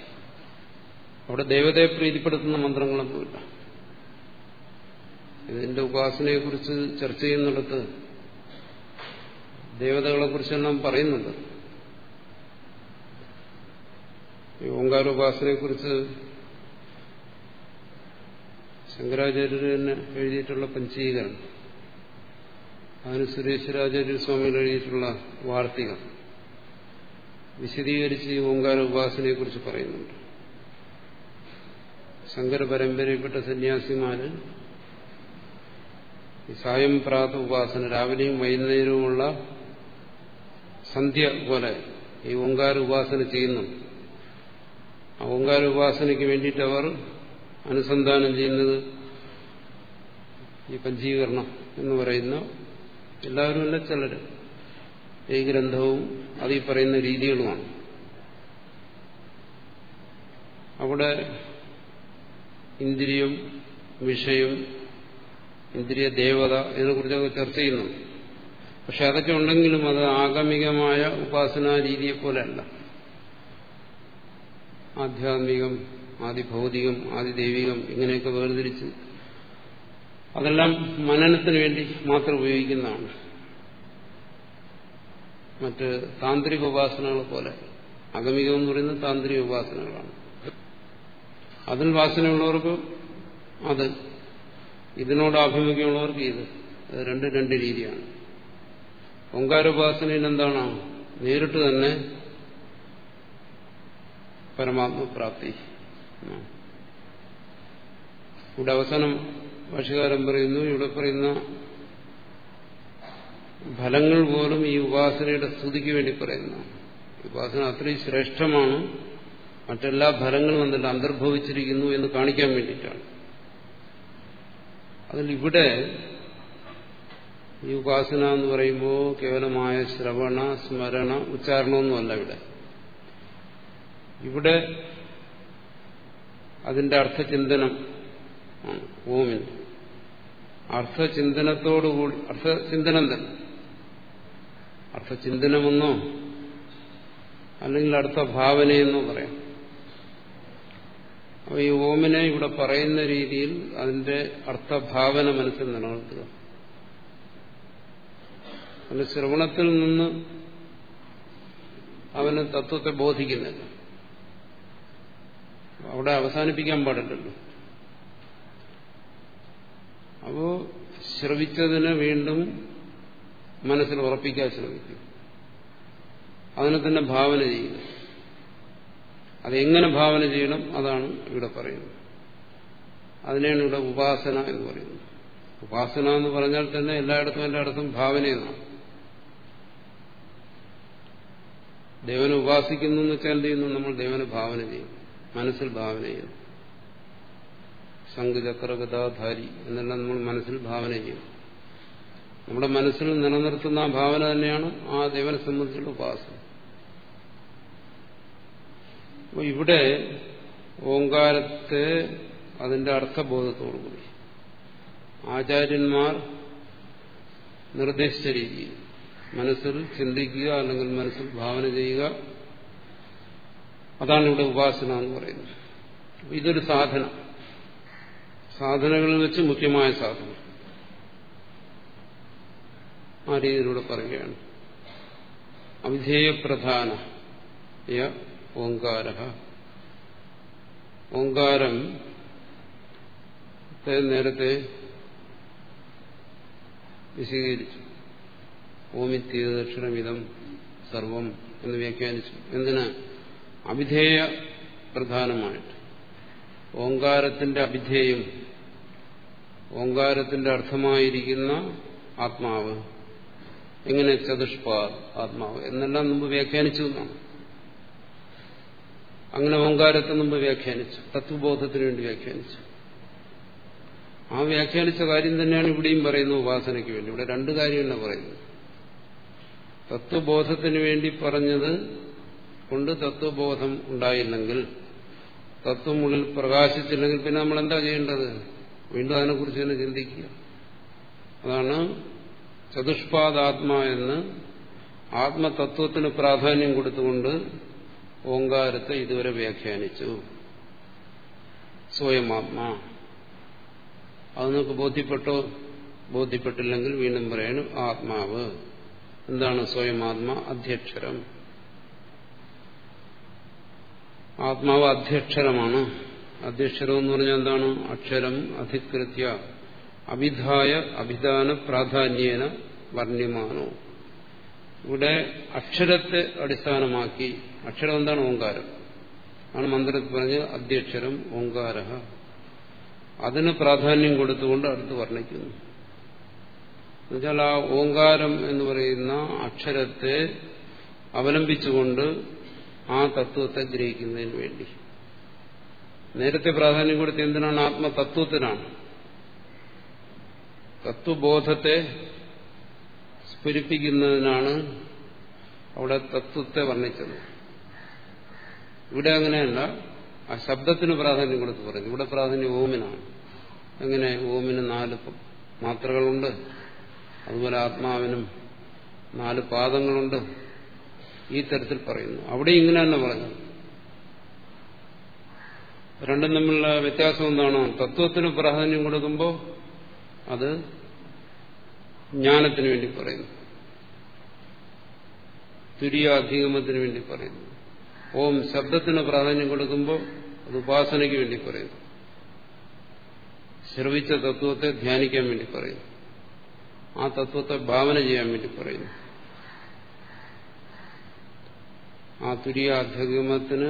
S1: അവിടെ ദേവതയെ പ്രീതിപ്പെടുത്തുന്ന മന്ത്രങ്ങളൊന്നുമില്ല ഇതിന്റെ ഉപാസനയെക്കുറിച്ച് ചർച്ച ചെയ്യുന്നിടത്ത് ദേവതകളെക്കുറിച്ചെല്ലാം പറയുന്നുണ്ട്. ഈ ഓങ്കാരോപാസനയെക്കുറിച്ച് ശങ്കരാചാര്യർ തന്നെ എഴുതിയിട്ടുള്ള പഞ്ചീകരണം അതിന് സുരേശ്വരാചാര്യ സ്വാമികൾ എഴുതിയിട്ടുള്ള വാർത്തകൾ വിശദീകരിച്ച് ഈ ഓങ്കാര കുറിച്ച് പറയുന്നുണ്ട്. ശങ്കര പരമ്പരയിൽപ്പെട്ട സന്യാസിമാര് സായം പ്രാത ഉപാസന രാവിലെയും വൈകുന്നേരവുമുള്ള സന്ധ്യ പോലെ ഈ ഓങ്കാര ഉപാസന ചെയ്യുന്നു ആ ഓങ്കാര ഉപാസനയ്ക്ക് വേണ്ടിയിട്ട് അവർ അനുസന്ധാനം ചെയ്യുന്നത് ഈ പഞ്ചീകരണം എന്ന് പറയുന്ന എല്ലാവരും അല്ല ചിലർ ഈ ഗ്രന്ഥവും അത് പറയുന്ന രീതികളുമാണ്. അവിടെ ഇന്ദ്രിയം വിഷയം ഇന്ദ്രിയ ദേവത ഇതിനെക്കുറിച്ചൊക്കെ ചർച്ച ചെയ്യുന്നു പക്ഷെ അതൊക്കെ ഉണ്ടെങ്കിലും അത് ആഗമികമായ ഉപാസനാ രീതിയെ പോലെയല്ല ആധ്യാത്മികം ആദിഭൗതികം ആദിദൈവികം ഇങ്ങനെയൊക്കെ വേർതിരിച്ച് അതെല്ലാം മനനത്തിന് വേണ്ടി മാത്രം ഉപയോഗിക്കുന്നതാണ്. മറ്റ് താന്ത്രിക ഉപാസനകളെ പോലെ. അഗമികം എന്ന് പറയുന്നത് താന്ത്രിക ഉപാസനകളാണ്. അതിൽ വാസനയുള്ളവർക്ക് അത് ഇതിനോട് ആഭിമുഖ്യമുള്ളവർക്ക് ഇത്. രണ്ട് രണ്ട് രീതിയാണ്. ഓങ്കാരോപാസനയിൽ എന്താണ്? നേരിട്ട് തന്നെ പരമാത്മപ്രാപ്തി ഇവിടെ അവസാനം ഭാഷകാരൻ പറയുന്നു ഇവിടെ പറയുന്ന ഫലങ്ങൾ പോലും ഈ ഉപാസനയുടെ സ്തുതിക്ക് വേണ്ടി പറയുന്നു. ഉപാസന അത്രയും ശ്രേഷ്ഠമാണ്. മറ്റെല്ലാ ഫലങ്ങളും അതിൽ അന്തർഭവിച്ചിരിക്കുന്നു എന്ന് കാണിക്കാൻ വേണ്ടിയിട്ടാണ്. അതിൽ ഇവിടെ ഈ ഉപാസന എന്ന് പറയുമ്പോൾ കേവലമായ ശ്രവണ സ്മരണ ഉച്ചാരണമൊന്നുമല്ല ഇവിടെ. ഇവിടെ അതിന്റെ അർത്ഥചിന്തനം ഓമിന്റെ ഓമിന് അർത്ഥചിന്തനത്തോടുകൂടി അർത്ഥചിന്തനം തന്നെ. അർത്ഥചിന്തനമെന്നോ അല്ലെങ്കിൽ അർത്ഥഭാവനയെന്നോ പറയാം. അപ്പോൾ ഈ ഓമിനെ ഇവിടെ പറയുന്ന രീതിയിൽ അതിന്റെ അർത്ഥഭാവന മനസ്സിൽ നിലനിർത്തുക. അവന്റെ ശ്രവണത്തിൽ നിന്ന് അവന് തത്വത്തെ ബോധിക്കുന്നില്ല. അവിടെ അവസാനിപ്പിക്കാൻ പാടില്ലല്ലോ. അപ്പോ ശ്രവിച്ചതിനെ വീണ്ടും മനസ്സിൽ ഉറപ്പിക്കാൻ ശ്രമിക്കും. അതിനെ തന്നെ ഭാവന ചെയ്യുന്നു അതെങ്ങനെ ഭാവന ചെയ്യണം അതാണ് ഇവിടെ പറയുന്നത്. അതിനെയാണ് ഇവിടെ ഉപാസന എന്ന് പറയുന്നത്. ഉപാസന എന്ന് പറഞ്ഞാൽ തന്നെ എല്ലായിടത്തും എല്ലായിടത്തും ഭാവനയെന്നാണ് ദേവനെ ഉപാസിക്കുന്നു എന്ന് വെച്ചാൽ എന്ത് ചെയ്യുന്നു? നമ്മൾ ദേവനെ ഭാവന ചെയ്യും. മനസ്സിൽ ഭാവന ചെയ്യും സംഘചക്രകഥാധാരി എന്നെല്ലാം നമ്മൾ മനസ്സിൽ ഭാവന ചെയ്യും. നമ്മുടെ മനസ്സിൽ നിലനിർത്തുന്ന ആ ഭാവന തന്നെയാണ് ആ ദേവനെ സംബന്ധിച്ചുള്ള ഉപാസന അപ്പോൾ ഇവിടെ ഓങ്കാരത്തെ അതിന്റെ അർത്ഥബോധത്തോടുകൂടി ആചാര്യന്മാർ നിർദ്ദേശിച്ച രീതിയിൽ മനസ്സിൽ ചിന്തിക്കുക അല്ലെങ്കിൽ മനസ്സിൽ ഭാവന ചെയ്യുക അതാണ് ഇവിടെ ഉപാസന എന്ന് പറയുന്നത്. ഇതൊരു സാധന. സാധനകളിൽ വെച്ച് മുഖ്യമായ സാധന. ആ രീതിയിലൂടെ പറയുകയാണ്. അവിധേയപ്രധാന ഓങ്കാര. ഓങ്കാരം നേരത്തെ വിശദീകരിച്ചു. ഓമിത്യക്ഷരമിതം സർവം എന്ന് വ്യാഖ്യാനിച്ചു. എന്തിന്? അവിധേയ പ്രധാനമായിട്ട്. ഓങ്കാരത്തിന്റെ അഭിധേയം ഓങ്കാരത്തിന്റെ അർത്ഥമായിരിക്കുന്ന ആത്മാവ്. എങ്ങനെ ചതുഷ്പാ ആത്മാവ്? എന്നെല്ലാം മുമ്പ് വ്യാഖ്യാനിച്ചു എന്നാണ് അങ്ങനെ ഓങ്കാരത്തെ മുമ്പ് വ്യാഖ്യാനിച്ചു. തത്വബോധത്തിന് വേണ്ടി വ്യാഖ്യാനിച്ചു. ആ വ്യാഖ്യാനിച്ച കാര്യം തന്നെയാണ് ഇവിടെയും പറയുന്നത് ഉപാസനയ്ക്ക് വേണ്ടി. ഇവിടെ രണ്ട് കാര്യമല്ല പറയുന്നത്. തത്വബോധത്തിന് വേണ്ടി പറഞ്ഞത് കൊണ്ട് തത്വബോധം ഉണ്ടായില്ലെങ്കിൽ തത്വം ഉള്ളിൽ പ്രകാശിച്ചില്ലെങ്കിൽ പിന്നെ നമ്മൾ എന്താ ചെയ്യേണ്ടത്? വീണ്ടും അതിനെക്കുറിച്ച് തന്നെ ചിന്തിക്കുക. അതാണ് ചതുഷ്പാദാത്മ എന്ന് ആത്മതത്വത്തിന് പ്രാധാന്യം കൊടുത്തുകൊണ്ട് ഓങ്കാരത്തെ ഇതുവരെ വ്യാഖ്യാനിച്ചു. സ്വയം ആത്മാ. അത് നിങ്ങൾക്ക് ബോധ്യപ്പെട്ടോ? ബോധ്യപ്പെട്ടില്ലെങ്കിൽ വീണ്ടും പറയണം ആത്മാവ്. എന്താണ് സ്വയം ആത്മ? അധ്യക്ഷരം. ആത്മാവ് അധ്യക്ഷരമാണ്. അധ്യക്ഷരം എന്ന് പറഞ്ഞാൽ എന്താണ്? അക്ഷരം അധികൃത്യ അഭിധായ അഭിധാന പ്രാധാന്യേന വർണ്യമാനോ. ഇവിടെ അക്ഷരത്തെ അടിസ്ഥാനമാക്കി അക്ഷരം എന്താണ്? ഓങ്കാരം. ആണ് മന്ത്രത്തിൽ പറഞ്ഞ് അധ്യക്ഷരം ഓങ്കാര അതിന് പ്രാധാന്യം കൊടുത്തുകൊണ്ട് അടുത്ത് വർണിക്കുന്നു. എന്നുവെച്ചാൽ ആ ഓങ്കാരം എന്ന് പറയുന്ന അക്ഷരത്തെ അവലംബിച്ചുകൊണ്ട് ആ തത്വത്തെ ഗ്രഹിക്കുന്നതിന് വേണ്ടി. നേരത്തെ പ്രാധാന്യം കൊടുത്ത് എന്തിനാണ് ആത്മതത്വത്തിനാണ്? തത്വബോധത്തെ സ്ഫുരിപ്പിക്കുന്നതിനാണ് അവിടെ തത്വത്തെ വർണിച്ചത്. ഇവിടെ അങ്ങനെയല്ല ആ ശബ്ദത്തിന് പ്രാധാന്യം കൊടുത്ത് പറഞ്ഞു. ഇവിടെ പ്രാധാന്യം ഓമിനാണ്. എങ്ങനെ? ഓമിന് നാല് മാത്രകളുണ്ട്. അതുപോലെ ആത്മാവിനും നാല് പാദങ്ങളുണ്ട്. ഈ തരത്തിൽ പറയുന്നു. അവിടെ ഇങ്ങനെ തന്നെ പറഞ്ഞു രണ്ടും തമ്മിലുള്ള വ്യത്യാസം എന്താണ്? തത്വത്തിന് പ്രാധാന്യം കൊടുക്കുമ്പോൾ അത് ജ്ഞാനത്തിന് വേണ്ടി പറയുന്നു. തുര്യാധിഗമത്തിന് വേണ്ടി പറയുന്നു. ഓം ശബ്ദത്തിന് പ്രാധാന്യം കൊടുക്കുമ്പോൾ അത് ഉപാസനയ്ക്ക് വേണ്ടി പറയുന്നു. ശ്രവിച്ച തത്വത്തെ ധ്യാനിക്കാൻ വേണ്ടി പറയുന്നു. ആ തത്വത്തെ ഭാവന ചെയ്യാൻ വേണ്ടി പറയുന്നു. ആ തുരിയ തുര്യാധ്യഗമത്തിന്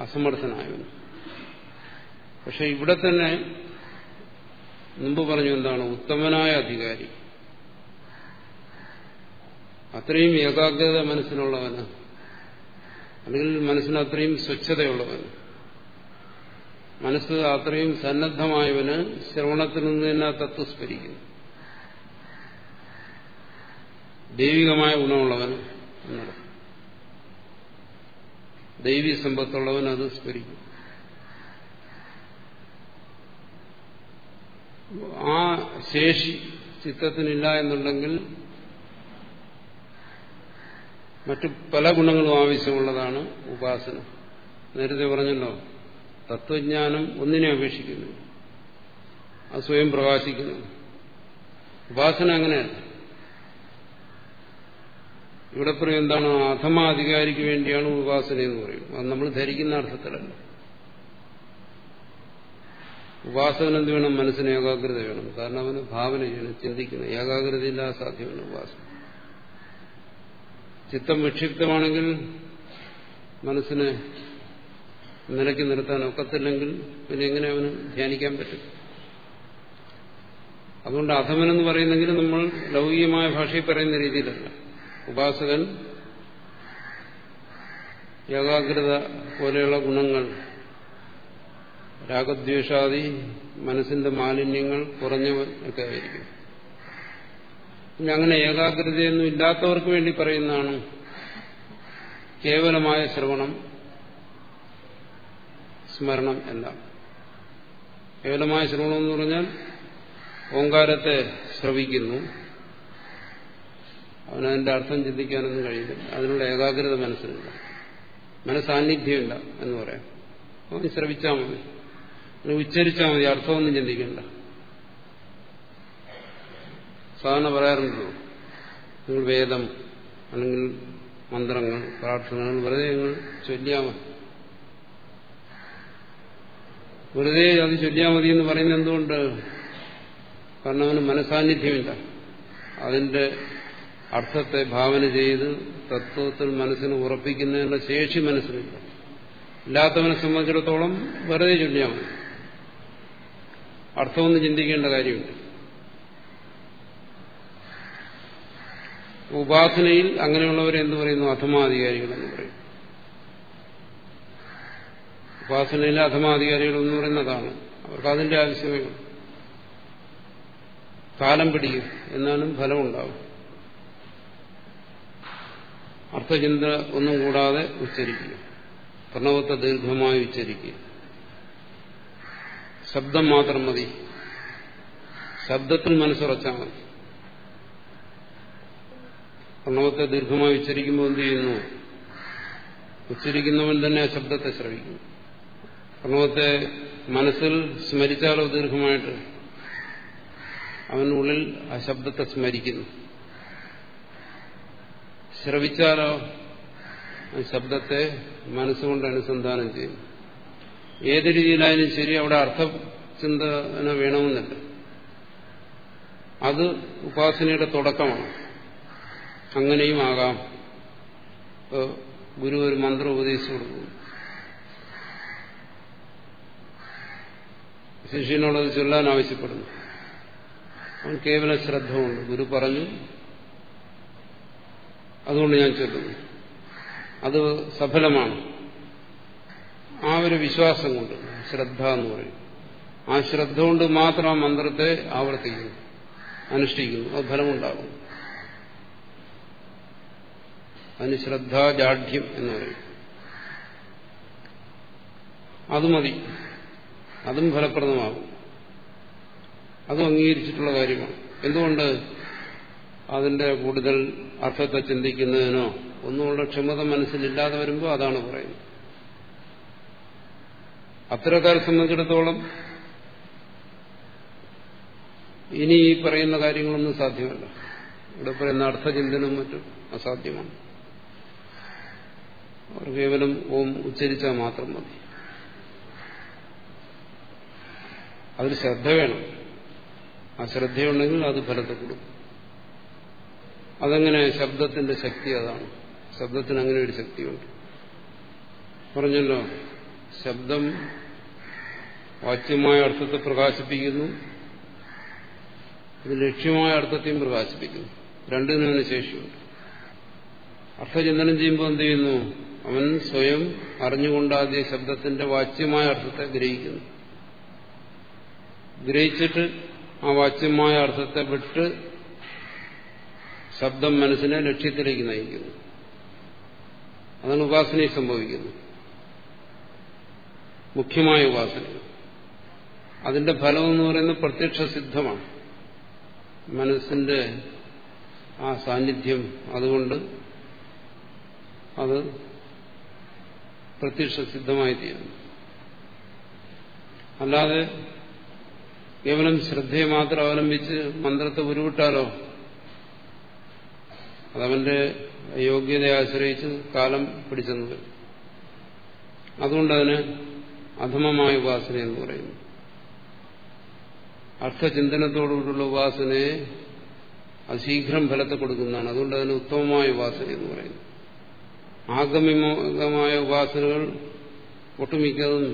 S1: അസമർത്ഥനായവൻ. പക്ഷെ ഇവിടെ തന്നെ മുമ്പ് പറഞ്ഞു എന്താണ്? ഉത്തമനായ അധികാരി. അത്രയും ഏകാഗ്രത മനസ്സിനുള്ളവന് അല്ലെങ്കിൽ മനസ്സിന് അത്രയും സ്വച്ഛതയുള്ളവന് മനസ്സ് അത്രയും സന്നദ്ധമായവന് ശ്രവണത്തിൽ നിന്ന് തന്നെ തത്വസ്മരിക്കുന്നു ദൈവികമായ ഗുണമുള്ളവന് എന്നർത്ഥം ദൈവീ സമ്പത്തുള്ളവൻ അത് സ്മരിക്കും. ആ ശേഷി ചിത്തത്തിനില്ല എന്നുണ്ടെങ്കിൽ മറ്റു പല ഗുണങ്ങളും ആവശ്യമുള്ളതാണ് ഉപാസന. നേരത്തെ പറഞ്ഞല്ലോ തത്വജ്ഞാനം ഒന്നിനെ അപേക്ഷിക്കുന്നു. അത് സ്വയം പ്രകാശിക്കുന്നു. ഉപാസന അങ്ങനെയല്ല. ഇവിടെ പറയും എന്താണ്? അധമാധികാരിക്ക് വേണ്ടിയാണ് ഉപാസന എന്ന് പറയും. അത് നമ്മൾ ധരിക്കുന്ന അർത്ഥത്തിലല്ല. ഉപാസകൻ എന്ത് വേണം? മനസ്സിന് ഏകാഗ്രത വേണം. കാരണം അവന് ഭാവന ചെയ്യണം ചിന്തിക്കണം. ഏകാഗ്രതയില്ലാതെ സാധ്യമല്ല ഉപാസന. ചിത്തം വിക്ഷിപ്തമാണെങ്കിൽ മനസ്സിനെ നിലയ്ക്ക് നിർത്താൻ ഒക്കത്തില്ലെങ്കിൽ പിന്നെ എങ്ങനെ അവന് ധ്യാനിക്കാൻ പറ്റും? അതുകൊണ്ട് അധമനെന്ന് പറയുന്നെങ്കിൽ നമ്മൾ ലൗകികമായ ഭാഷയിൽ പറയുന്ന രീതിയിലല്ല. ഉപാസകൻ ഏകാഗ്രത പോലെയുള്ള ഗുണങ്ങൾ രാഗദ്വേഷാദി മനസ്സിന്റെ മാലിന്യങ്ങൾ കുറഞ്ഞവൻ ഒക്കെ ആയിരിക്കും. പിന്നെ അങ്ങനെ ഏകാഗ്രതയൊന്നും ഇല്ലാത്തവർക്ക് വേണ്ടി പറയുന്നതാണ് കേവലമായ ശ്രവണം സ്മരണം എല്ലാം കേവലമായ ശ്രവണം എന്ന് പറഞ്ഞാൽ ഓങ്കാരത്തെ ശ്രവിക്കുന്നു. അവനതിന്റെ അർത്ഥം ചിന്തിക്കാനൊന്നും കഴിയില്ല. അതിനുള്ള ഏകാഗ്രത മനസ്സിലില്ല മനസ്സാന്നിധ്യമില്ല എന്ന് പറയാം. അവന് ശ്രവിച്ചാൽ മതി. ഉച്ചരിച്ചാൽ മതി. അർത്ഥമൊന്നും ചിന്തിക്കണ്ട. സാധാരണ പറയാറുണ്ടല്ലോ നിങ്ങൾ വേദം അല്ലെങ്കിൽ മന്ത്രങ്ങൾ പ്രാർത്ഥനകൾ വെറുതെ നിങ്ങൾ ചൊല്ലിയാൽ മതി. വെറുതെ അത് ചൊല്ലിയാൽ മതി എന്ന് പറയുന്നത് എന്തുകൊണ്ട്? കാരണം അവന് മനസാന്നിധ്യമില്ല. അതിന്റെ അർത്ഥത്തെ ഭാവന ചെയ്ത് തത്വത്തിൽ മനസ്സിന് ഉറപ്പിക്കുന്നതിനുള്ള ശേഷി മനസ്സിലില്ല. ഇല്ലാത്തവനെ സംബന്ധിച്ചിടത്തോളം വെറുതെ ചൊല്ലിയാൽ അർത്ഥമൊന്നും ചിന്തിക്കേണ്ട കാര്യമില്ല. ഉപാസനയിൽ അങ്ങനെയുള്ളവരെ എന്ത് പറയുന്നു? അധമാധികാരികൾ എന്ന് പറയും. ഉപാസനയിലെ അധമാധികാരികൾ എന്ന് പറയുന്നതാണ്. അവർക്ക് അതിന്റെ ആവശ്യമേ കാലം പിടിക്കും. എന്നാലും ഫലമുണ്ടാവും. അർത്ഥചിന്ത ഒന്നും കൂടാതെ ഉച്ചരിക്കുക. പ്രണവത്തെ ദീർഘമായി ഉച്ചരിക്കുക. ശബ്ദം മാത്രം മതി. ശബ്ദത്തിൽ മനസ്സുറച്ചാൽ മതി. പ്രണവത്തെ ദീർഘമായി ഉച്ചരിക്കുമ്പോൾ എന്ത് ചെയ്യുന്നു? ഉച്ചരിക്കുന്നവൻ തന്നെ ആ ശബ്ദത്തെ ശ്രവിക്കുന്നു. പ്രണവത്തെ മനസ്സിൽ സ്മരിച്ചാലോ ദീർഘമായിട്ട്? അവനുള്ളിൽ ആ ശബ്ദത്തെ സ്മരിക്കുന്നു. ശ്രവിച്ചാലോ? ശബ്ദത്തെ മനസ്സുകൊണ്ട് അനുസന്ധാനം ചെയ്യും. ഏത് രീതിയിലായാലും ശരി അവിടെ അർത്ഥചിന്തന വേണമെന്നില്ല. അത് ഉപാസനയുടെ തുടക്കമാണ്. അങ്ങനെയും ആകാം. ഗുരു ഒരു മന്ത്രം ഉപദേശിച്ചു കൊടുക്കും ശിഷ്യനോടത് ചൊല്ലാൻ ആവശ്യപ്പെടുന്നു. അവൻ കേവല ശ്രദ്ധ കൊണ്ട് ഗുരു പറഞ്ഞു അതുകൊണ്ട് ഞാൻ ചൊല്ലുന്നു അത് സഫലമാണ്. ആ ഒരു വിശ്വാസം കൊണ്ട് ശ്രദ്ധ എന്ന് പറയും. ആ ശ്രദ്ധ കൊണ്ട് മാത്രം ആ മന്ത്രത്തെ ആവർത്തിക്കുന്നു അനുഷ്ഠിക്കുന്നു. അത് ഫലമുണ്ടാകും അതിന് ശ്രദ്ധാജാഠ്യം എന്ന് പറയും. അത് മതി. അതും ഫലപ്രദമാകും. അതും അംഗീകരിച്ചിട്ടുള്ള കാര്യമാണ്. എന്തുകൊണ്ട്? അതിന്റെ കൂടുതൽ അർത്ഥത്തെ ചിന്തിക്കുന്നതിനോ ഒന്നുമുള്ള ക്ഷമത മനസ്സിലില്ലാതെ വരുമ്പോൾ അതാണ് പറയുന്നത്. അത്തരക്കാരെ സംബന്ധിച്ചിടത്തോളം ഇനി ഈ പറയുന്ന കാര്യങ്ങളൊന്നും സാധ്യമല്ല. ഇവിടെ പറയുന്ന അർത്ഥചിന്തനം മറ്റും അസാധ്യമാണ്. അവർ കേവലം ഓം ഉച്ചരിച്ചാൽ മാത്രം മതി. അതിൽ ശ്രദ്ധ വേണം. ആ ശ്രദ്ധയുണ്ടെങ്കിൽ അത് ഫലത്തെ കൊടുക്കും. അതെങ്ങനെ ശബ്ദത്തിന്റെ ശക്തി അതാണ്. ശബ്ദത്തിന് അങ്ങനെ ഒരു ശക്തിയുണ്ട്. പറഞ്ഞല്ലോ ശബ്ദം വാച്യമായ അർത്ഥത്തെ പ്രകാശിപ്പിക്കുന്നു ഇത് ലക്ഷ്യമായ അർത്ഥത്തെയും പ്രകാശിപ്പിക്കുന്നു. രണ്ടിനും ശേഷിയുണ്ട്. അർത്ഥചിന്തനം ചെയ്യുമ്പോൾ എന്ത് ചെയ്യുന്നു? അവൻ സ്വയം അറിഞ്ഞുകൊണ്ടാദ്യ ശബ്ദത്തിന്റെ വാച്യമായ അർത്ഥത്തെ ഗ്രഹിക്കുന്നു. ഗ്രഹിച്ചിട്ട് ആ വാച്യമായ അർത്ഥത്തെ വിട്ട് ശബ്ദം മനസ്സിനെ ലക്ഷ്യത്തിലേക്ക് നയിക്കുന്നു അതാണ് ഉപാസനയിൽ സംഭവിക്കുന്നത്. മുഖ്യമായ ഉപാസന. അതിന്റെ ഫലം എന്ന് പറയുന്നത് പ്രത്യക്ഷ സിദ്ധമാണ്. മനസ്സിന്റെ ആ സാന്നിധ്യം അതുകൊണ്ട് അത് പ്രത്യക്ഷ സിദ്ധമായി തീരുന്നു. അല്ലാതെ കേവലം ശ്രദ്ധയെ മാത്രം അവലംബിച്ച് മന്ത്രത്തെ ഉരുവിട്ടാലോ അതവന്റെ യോഗ്യതയെ ആശ്രയിച്ച് കാലം പിടിച്ചെന്ന് വരും അതുകൊണ്ട് അധമമായ ഉപാസന എന്ന് പറയുന്നു. അർത്ഥചിന്തനത്തോടുകൂടിയുള്ള ഉപാസനയെ അശീഘ്രം ശീഘ്രം ഫലത്തെ കൊടുക്കുന്നതാണ്. അതുകൊണ്ട് അതിന് ഉത്തമമായ ഉപാസന എന്ന് പറയുന്നു. ആഗമികമായ ഉപാസനകൾ ഒട്ടുമിക്കതും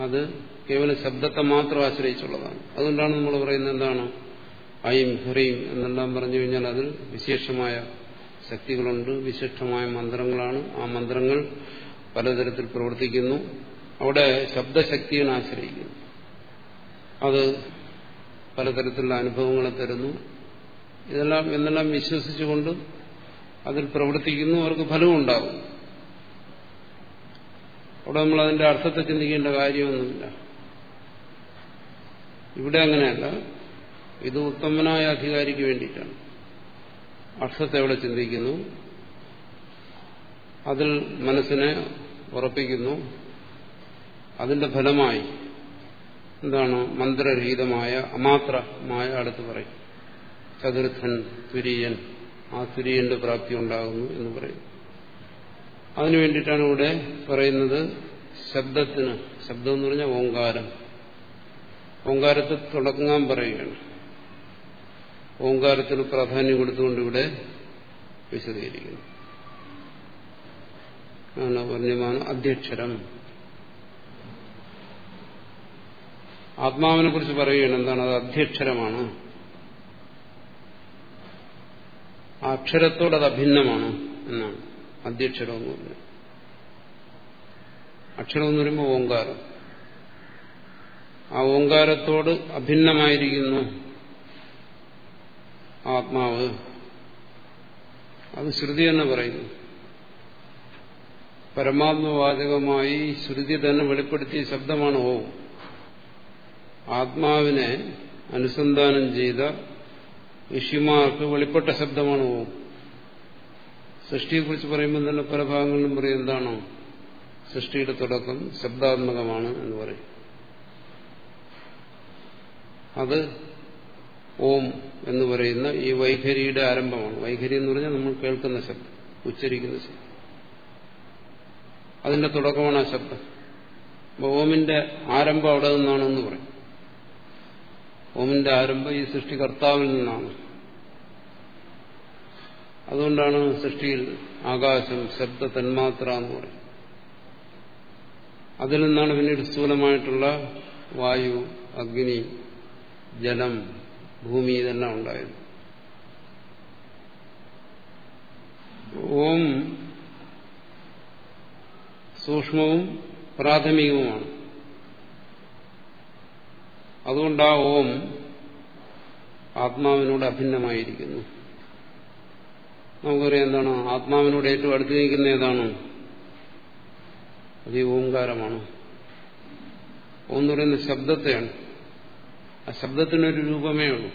S1: അത് കേവലം ശബ്ദത്തെ മാത്രം ആശ്രയിച്ചുള്ളതാണ്. അതുകൊണ്ടാണ് നമ്മൾ പറയുന്നത് എന്താണ്? ഐം ഹ്രീം എന്നെല്ലാം പറഞ്ഞു കഴിഞ്ഞാൽ അതിൽ വിശേഷമായ ശക്തികളുണ്ട് വിശിഷ്ടമായ മന്ത്രങ്ങളാണ്. ആ മന്ത്രങ്ങൾ പലതരത്തിൽ പ്രവർത്തിക്കുന്നു. അവിടെ ശബ്ദശക്തിയെ ആശ്രയിക്കുന്നു. അത് പലതരത്തിലുള്ള അനുഭവങ്ങളെ തരുന്നു. ഇതെല്ലാം എന്നെല്ലാം വിശ്വസിച്ചുകൊണ്ട് അതിൽ പ്രവർത്തിക്കുന്നു. അവർക്ക് ഫലവും ഉണ്ടാകും അവിടെ നമ്മൾ അതിന്റെ അർത്ഥത്തെ ചിന്തിക്കേണ്ട കാര്യമൊന്നുമില്ല. ഇവിടെ അങ്ങനെയല്ല. ഇത് ഉത്തമനായ അധികാരിക്ക് വേണ്ടിയിട്ടാണ്. അർത്ഥത്തെ അവിടെ ചിന്തിക്കുന്നു. അതിൽ മനസ്സിനെ ഉറപ്പിക്കുന്നു. അതിന്റെ ഫലമായി എന്താണ് മന്ത്രരഹിതമായ അമാത്രമായ അടുത്ത് പറയും. ചതുർത്ഥൻ തുര്യൻ ആ തുര്യന്റെ പ്രാപ്തി ഉണ്ടാകുന്നു എന്ന് പറയും. അതിനു വേണ്ടിയിട്ടാണ് ഇവിടെ പറയുന്നത് ശബ്ദത്തിന്. ശബ്ദം എന്ന് പറഞ്ഞാൽ ഓങ്കാരം. ഓങ്കാരത്തെ തുടങ്ങാൻ പറയുകയാണ്. ഓങ്കാരത്തിന് പ്രാധാന്യം കൊടുത്തുകൊണ്ട് ഇവിടെ വിശദീകരിക്കുന്നു. ആണ് വന്യമാണ് അധ്യക്ഷരം. ആത്മാവിനെ കുറിച്ച് പറയുകയാണ് എന്താണ് അത് അധ്യക്ഷരമാണ്? ആ അക്ഷരത്തോട് അത് അഭിന്നമാണ് എന്നാണ്. അധ്യക്ഷരം എന്ന് പറഞ്ഞത് അക്ഷരം എന്ന് പറയുമ്പോൾ ഓങ്കാരം ആ ഓങ്കാരത്തോട് അഭിന്നമായിരിക്കുന്നു. ആത്മാവ്. അത് ശ്രുതി എന്ന് പറയുന്നു. പരമാത്മവാചകമായി ശ്രുതി തന്നെ വെളിപ്പെടുത്തിയ ശബ്ദമാണ് ഓ. ആത്മാവിനെ അനുസന്ധാനം ചെയ്ത ഋഷിമാർക്ക് വെളിപ്പെട്ട ശബ്ദമാണ് ഓം. സൃഷ്ടിയെക്കുറിച്ച് പറയുമ്പോൾ തന്നെ പല ഭാഗങ്ങളിലും പറയും എന്താണോ? സൃഷ്ടിയുടെ തുടക്കം ശബ്ദാത്മകമാണ് എന്ന് പറയും. അത് ഓം എന്ന് പറയുന്ന ഈ വൈഖരിയുടെ ആരംഭമാണ്. വൈഖരി എന്ന് പറഞ്ഞാൽ നമ്മൾ കേൾക്കുന്ന ശബ്ദം ഉച്ചരിക്കുന്ന ശബ്ദം. അതിന്റെ തുടക്കമാണ് ആ ശബ്ദം. ഓമിന്റെ ആരംഭം അവിടെ നിന്നാണെന്ന് പറയും. ഓമിന്റെ ആരംഭം ഈ സൃഷ്ടികർത്താവിൽ നിന്നാണ്. അതുകൊണ്ടാണ് സൃഷ്ടിയിൽ ആകാശം ശബ്ദ തന്മാത്ര എന്ന് പറയും. അതിൽ നിന്നാണ് പിന്നീട് സ്ഥൂലമായിട്ടുള്ള വായു അഗ്നി ജലം ഭൂമി ഇതെല്ലാം ഉണ്ടായത് ഓം സൂക്ഷ്മവും പ്രാഥമികവുമാണ്. അതുകൊണ്ട് ആ ഓം ആത്മാവിനോട് അഭിന്നമായിരിക്കുന്നു. നമുക്കറിയാം എന്താണ്? ആത്മാവിനോട് ഏറ്റവും അടുത്ത് നിൽക്കുന്ന ഏതാണ്? അത് ഈ ഓംകാരമാണ്. ഓം എന്ന് പറയുന്ന ശബ്ദത്തെയാണ്. ആ ശബ്ദത്തിനൊരു രൂപമേ ഉള്ളൂ.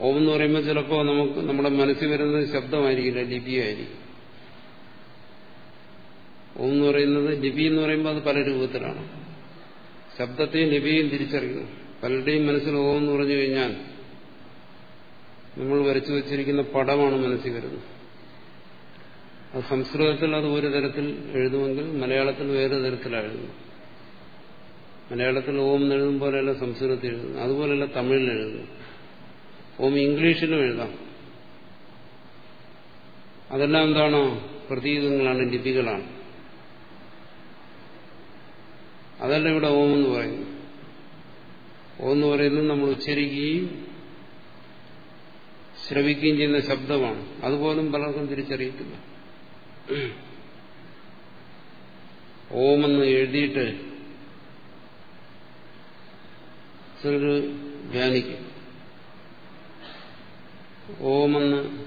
S1: ഓം എന്ന് പറയുമ്പോൾ ചിലപ്പോൾ നമുക്ക് നമ്മുടെ മനസ്സിൽ വരുന്നത് ശബ്ദമായിരിക്കില്ല ലിപിയായിരിക്കും. ഓം എന്ന് പറയുന്നത് ലിപി എന്ന് പറയുമ്പോൾ അത് പല രൂപത്തിലാണ്. ശബ്ദത്തെയും ലിപിയും തിരിച്ചറിയുന്നു. പലരുടെയും മനസ്സിൽ ഓം എന്ന് പറഞ്ഞു കഴിഞ്ഞാൽ നമ്മൾ വരച്ചു വച്ചിരിക്കുന്ന പടമാണ് മനസ്സിൽ വരുന്നത്. അത് സംസ്കൃതത്തിൽ അത് ഒരു തരത്തിൽ എഴുതുമെങ്കിൽ മലയാളത്തിൽ വേറെ തരത്തിലാണ് എഴുതുന്നത്. മലയാളത്തിൽ ഓം എഴുതും പോലെയല്ല സംസ്കൃതത്തിൽ എഴുതുന്നു അതുപോലെയല്ല തമിഴിൽ എഴുതുന്നു ഓം ഇംഗ്ലീഷിലും എഴുതാം. അതെല്ലാം എന്താണോ? പ്രതീകങ്ങളാണ് ലിപികളാണ്. അതല്ല ഇവിടെ ഓം എന്ന് പറയുന്നു ഓം എന്ന് പറയുന്നത് നമ്മൾ ഉച്ചരിക്കുകയും ശ്രവിക്കുകയും ചെയ്യുന്ന ശബ്ദമാണ്. അതുപോലും പലർക്കും തിരിച്ചറിയത്തില്ല. ഓമെന്ന് എഴുതിയിട്ട് ചിലർ ധ്യാനിക്കും. ഓമെന്ന്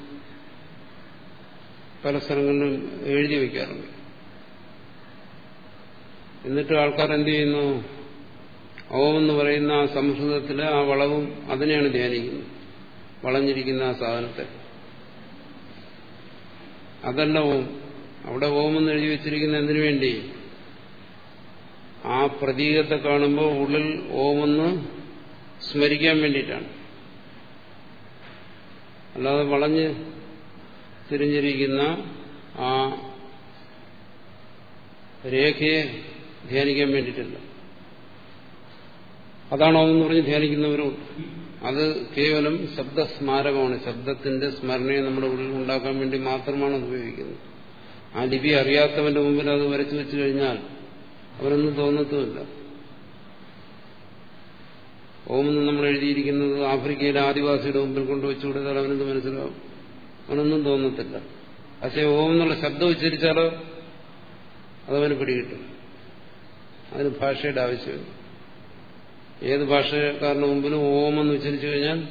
S1: പല സ്ഥലങ്ങളിലും എഴുതി വയ്ക്കാറുണ്ട് എന്നിട്ട് ആൾക്കാർ എന്ത് ചെയ്യുന്നു? ഓമെന്ന് പറയുന്ന ആ സംസ്കൃതത്തിലെ ആ വളവും അതിനെയാണ് ധ്യാനിക്കുന്നത്. വളഞ്ഞിരിക്കുന്ന ആ സാധനത്തെ. അതല്ല ഓം. അവിടെ ഓമെന്ന് എഴുതി വെച്ചിരിക്കുന്ന എന്തിനു വേണ്ടി? ആ പ്രതീകത്തെ കാണുമ്പോൾ ഉള്ളിൽ ഓമെന്ന് സ്മരിക്കാൻ വേണ്ടിയിട്ടാണ്. അല്ലാതെ വളഞ്ഞ് തിരിഞ്ഞിരിക്കുന്ന ആ രേഖയെ ധ്യാനിക്കാൻ വേണ്ടിയിട്ടില്ല. അതാണോ എന്ന് പറഞ്ഞ് ധ്യാനിക്കുന്നവരും അത് കേവലം ശബ്ദസ്മാരകമാണ്. ശബ്ദത്തിന്റെ സ്മരണയെ നമ്മുടെ ഉള്ളിൽ ഉണ്ടാക്കാൻ വേണ്ടി മാത്രമാണ് ഉപയോഗിക്കുന്നത്. ആ ലിപി അറിയാത്തവന്റെ മുമ്പിൽ അത് വരച്ചു വെച്ചു കഴിഞ്ഞാൽ അവരൊന്നും തോന്നത്തുമില്ല. ഓമെന്ന് നമ്മൾ എഴുതിയിരിക്കുന്നത് ആഫ്രിക്കയിലെ ആദിവാസിയുടെ മുമ്പിൽ കൊണ്ടുവച്ചു കൊടുത്താൽ അവനെന്ത് മനസ്സിലാവും? അവനൊന്നും തോന്നത്തില്ല. പക്ഷേ ഓം എന്നുള്ള ശബ്ദം ഉച്ചരിച്ചാലോ അതവന് പിടികിട്ടും. അതിന് ഭാഷയുടെ ആവശ്യമില്ല. ഏത് ഭാഷക്കാരന് മുമ്പിലും ഓമെന്ന് ഉച്ചരിച്ചു കഴിഞ്ഞാൽ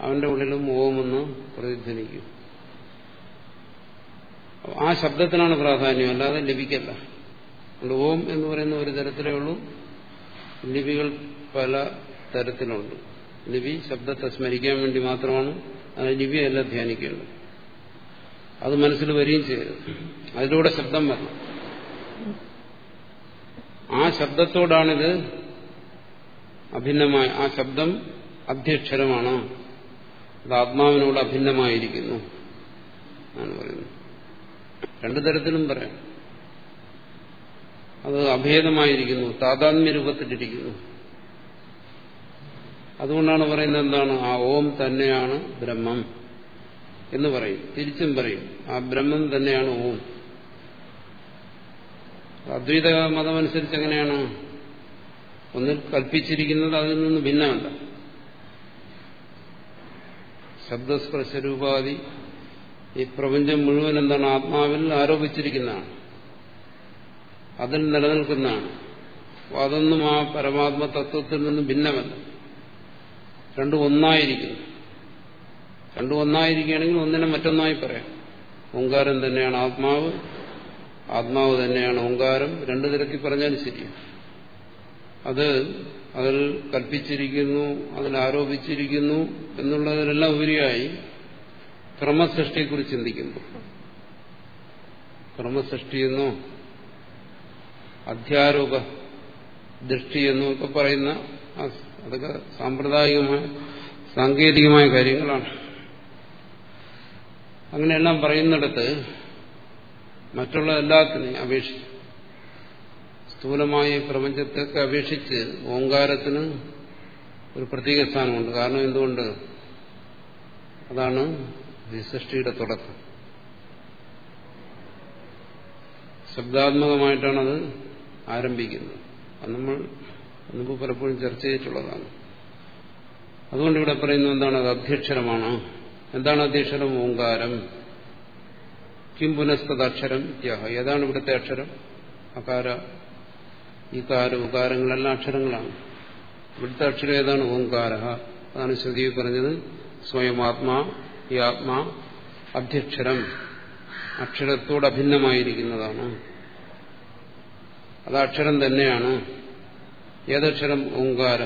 S1: അവന്റെ ഉള്ളിലും ഓമെന്ന് പ്രതിധ്വനിക്കും. ആ ശബ്ദത്തിനാണ് പ്രാധാന്യം. അല്ലാതെ അതുകൊണ്ട് ഓം എന്ന് പറയുന്ന ഒരു തരത്തിലേ ഉള്ളൂ. ലിപികൾ പല തരത്തിലുണ്ട്. ലിപി ശബ്ദത്തെ സ്മരിക്കാൻ വേണ്ടി മാത്രമാണ് അത് ലിപിയല്ല ധ്യാനിക്കേണ്ടത്. അത് മനസ്സിൽ വരികയും ചെയ്യരുത്. അതിലൂടെ ശബ്ദം വരണം. ആ ശബ്ദത്തോടാണിത് അഭിന്നമായ ആ ശബ്ദം അധ്യക്ഷരമാണ്. അത് ആത്മാവിനോട് അഭിന്നമായിരിക്കുന്നു എന്നാണ് പറയുന്നത്. രണ്ടു തരത്തിലും പറയാം. അത് അഭേദമായിരിക്കുന്നു താതാത്മ്യ രൂപത്തിലിരിക്കുന്നു അതുകൊണ്ടാണ് പറയുന്നത് എന്താണ്? ആ ഓം തന്നെയാണ് ബ്രഹ്മം എന്ന് പറയും. തിരിച്ചും പറയും. ആ ബ്രഹ്മം തന്നെയാണ് ഓം. അദ്വൈത മതമനുസരിച്ച് എങ്ങനെയാണ്? ഒന്നിൽ കൽപ്പിച്ചിരിക്കുന്നത് അതിൽ നിന്ന് ഭിന്നമല്ല. ശബ്ദസ്പർശരൂപാധി ഈ പ്രപഞ്ചം മുഴുവൻ എന്താണ്? ആത്മാവിൽ ആരോപിച്ചിരിക്കുന്നതാണ്. അതിൽ നിലനിൽക്കുന്നതാണ്. അതൊന്നും ആ പരമാത്മ തത്വത്തിൽ നിന്നും ഭിന്നമല്ല. രണ്ടും ഒന്നായിരിക്കുന്നു. രണ്ടും ഒന്നായിരിക്കുകയാണെങ്കിൽ ഒന്നിനെ മറ്റൊന്നായി പറയാം. ഓങ്കാരം തന്നെയാണ് ആത്മാവ് ആത്മാവ് തന്നെയാണ് ഓങ്കാരം രണ്ടു തരത്തിൽ പറഞ്ഞാലും ശരിയാണ് അത് അതിൽ കൽപ്പിച്ചിരിക്കുന്നു അതിൽ ആരോപിച്ചിരിക്കുന്നു എന്നുള്ളതിനെല്ലാം ഉപരിയായി ക്രമസൃഷ്ടിയെക്കുറിച്ച് ചിന്തിക്കുന്നു. ക്രമസൃഷ്ടിയെന്നോ അധ്യാരോപ ദൃഷ്ടിയെന്നോ ഒക്കെ പറയുന്ന അതൊക്കെ സാമ്പ്രദായികമായ സാങ്കേതികമായ കാര്യങ്ങളാണ്. അങ്ങനെയെല്ലാം പറയുന്നിടത്ത് മറ്റുള്ള എല്ലാത്തിനെയും അപേക്ഷിച്ച് സ്ഥൂലമായ പ്രപഞ്ചത്തൊക്കെ അപേക്ഷിച്ച് ഓങ്കാരത്തിന് ഒരു പ്രത്യേക സ്ഥാനമുണ്ട്. കാരണം എന്തുകൊണ്ട്? അതാണ് സൃഷ്ടിയുടെ തുടക്കം. ശബ്ദാത്മകമായിട്ടാണത് ആരംഭിക്കുന്നത്. അത് നമ്മൾ മുമ്പ് പലപ്പോഴും ചർച്ച ചെയ്തിട്ടുള്ളതാണ്. അതുകൊണ്ട് ഇവിടെ പറയുന്നത് എന്താണ്? അത് അധ്യക്ഷരമാണ്. എന്താണ് അധ്യക്ഷരം? ഓങ്കാരം. കിം പുനസ്തദക്ഷരം ഇത്യാഹ. ഏതാണ് ഇവിടുത്തെ അക്ഷരം? അകാര. ഈകാര ഉകാരങ്ങളെല്ലാം അക്ഷരങ്ങളാണ്. ഇവിടുത്തെ അക്ഷരം ഏതാണ്? ഓങ്കാര. അതാണ് ശ്രുതി പറഞ്ഞത്. സ്വയം ആത്മാ ഈ ആത്മാ അധ്യക്ഷരം. അക്ഷരത്തോട് അഭിന്നമായിരിക്കുന്നതാണ് അത് അക്ഷരം തന്നെയാണ്. ഏതക്ഷരം ഓങ്കാര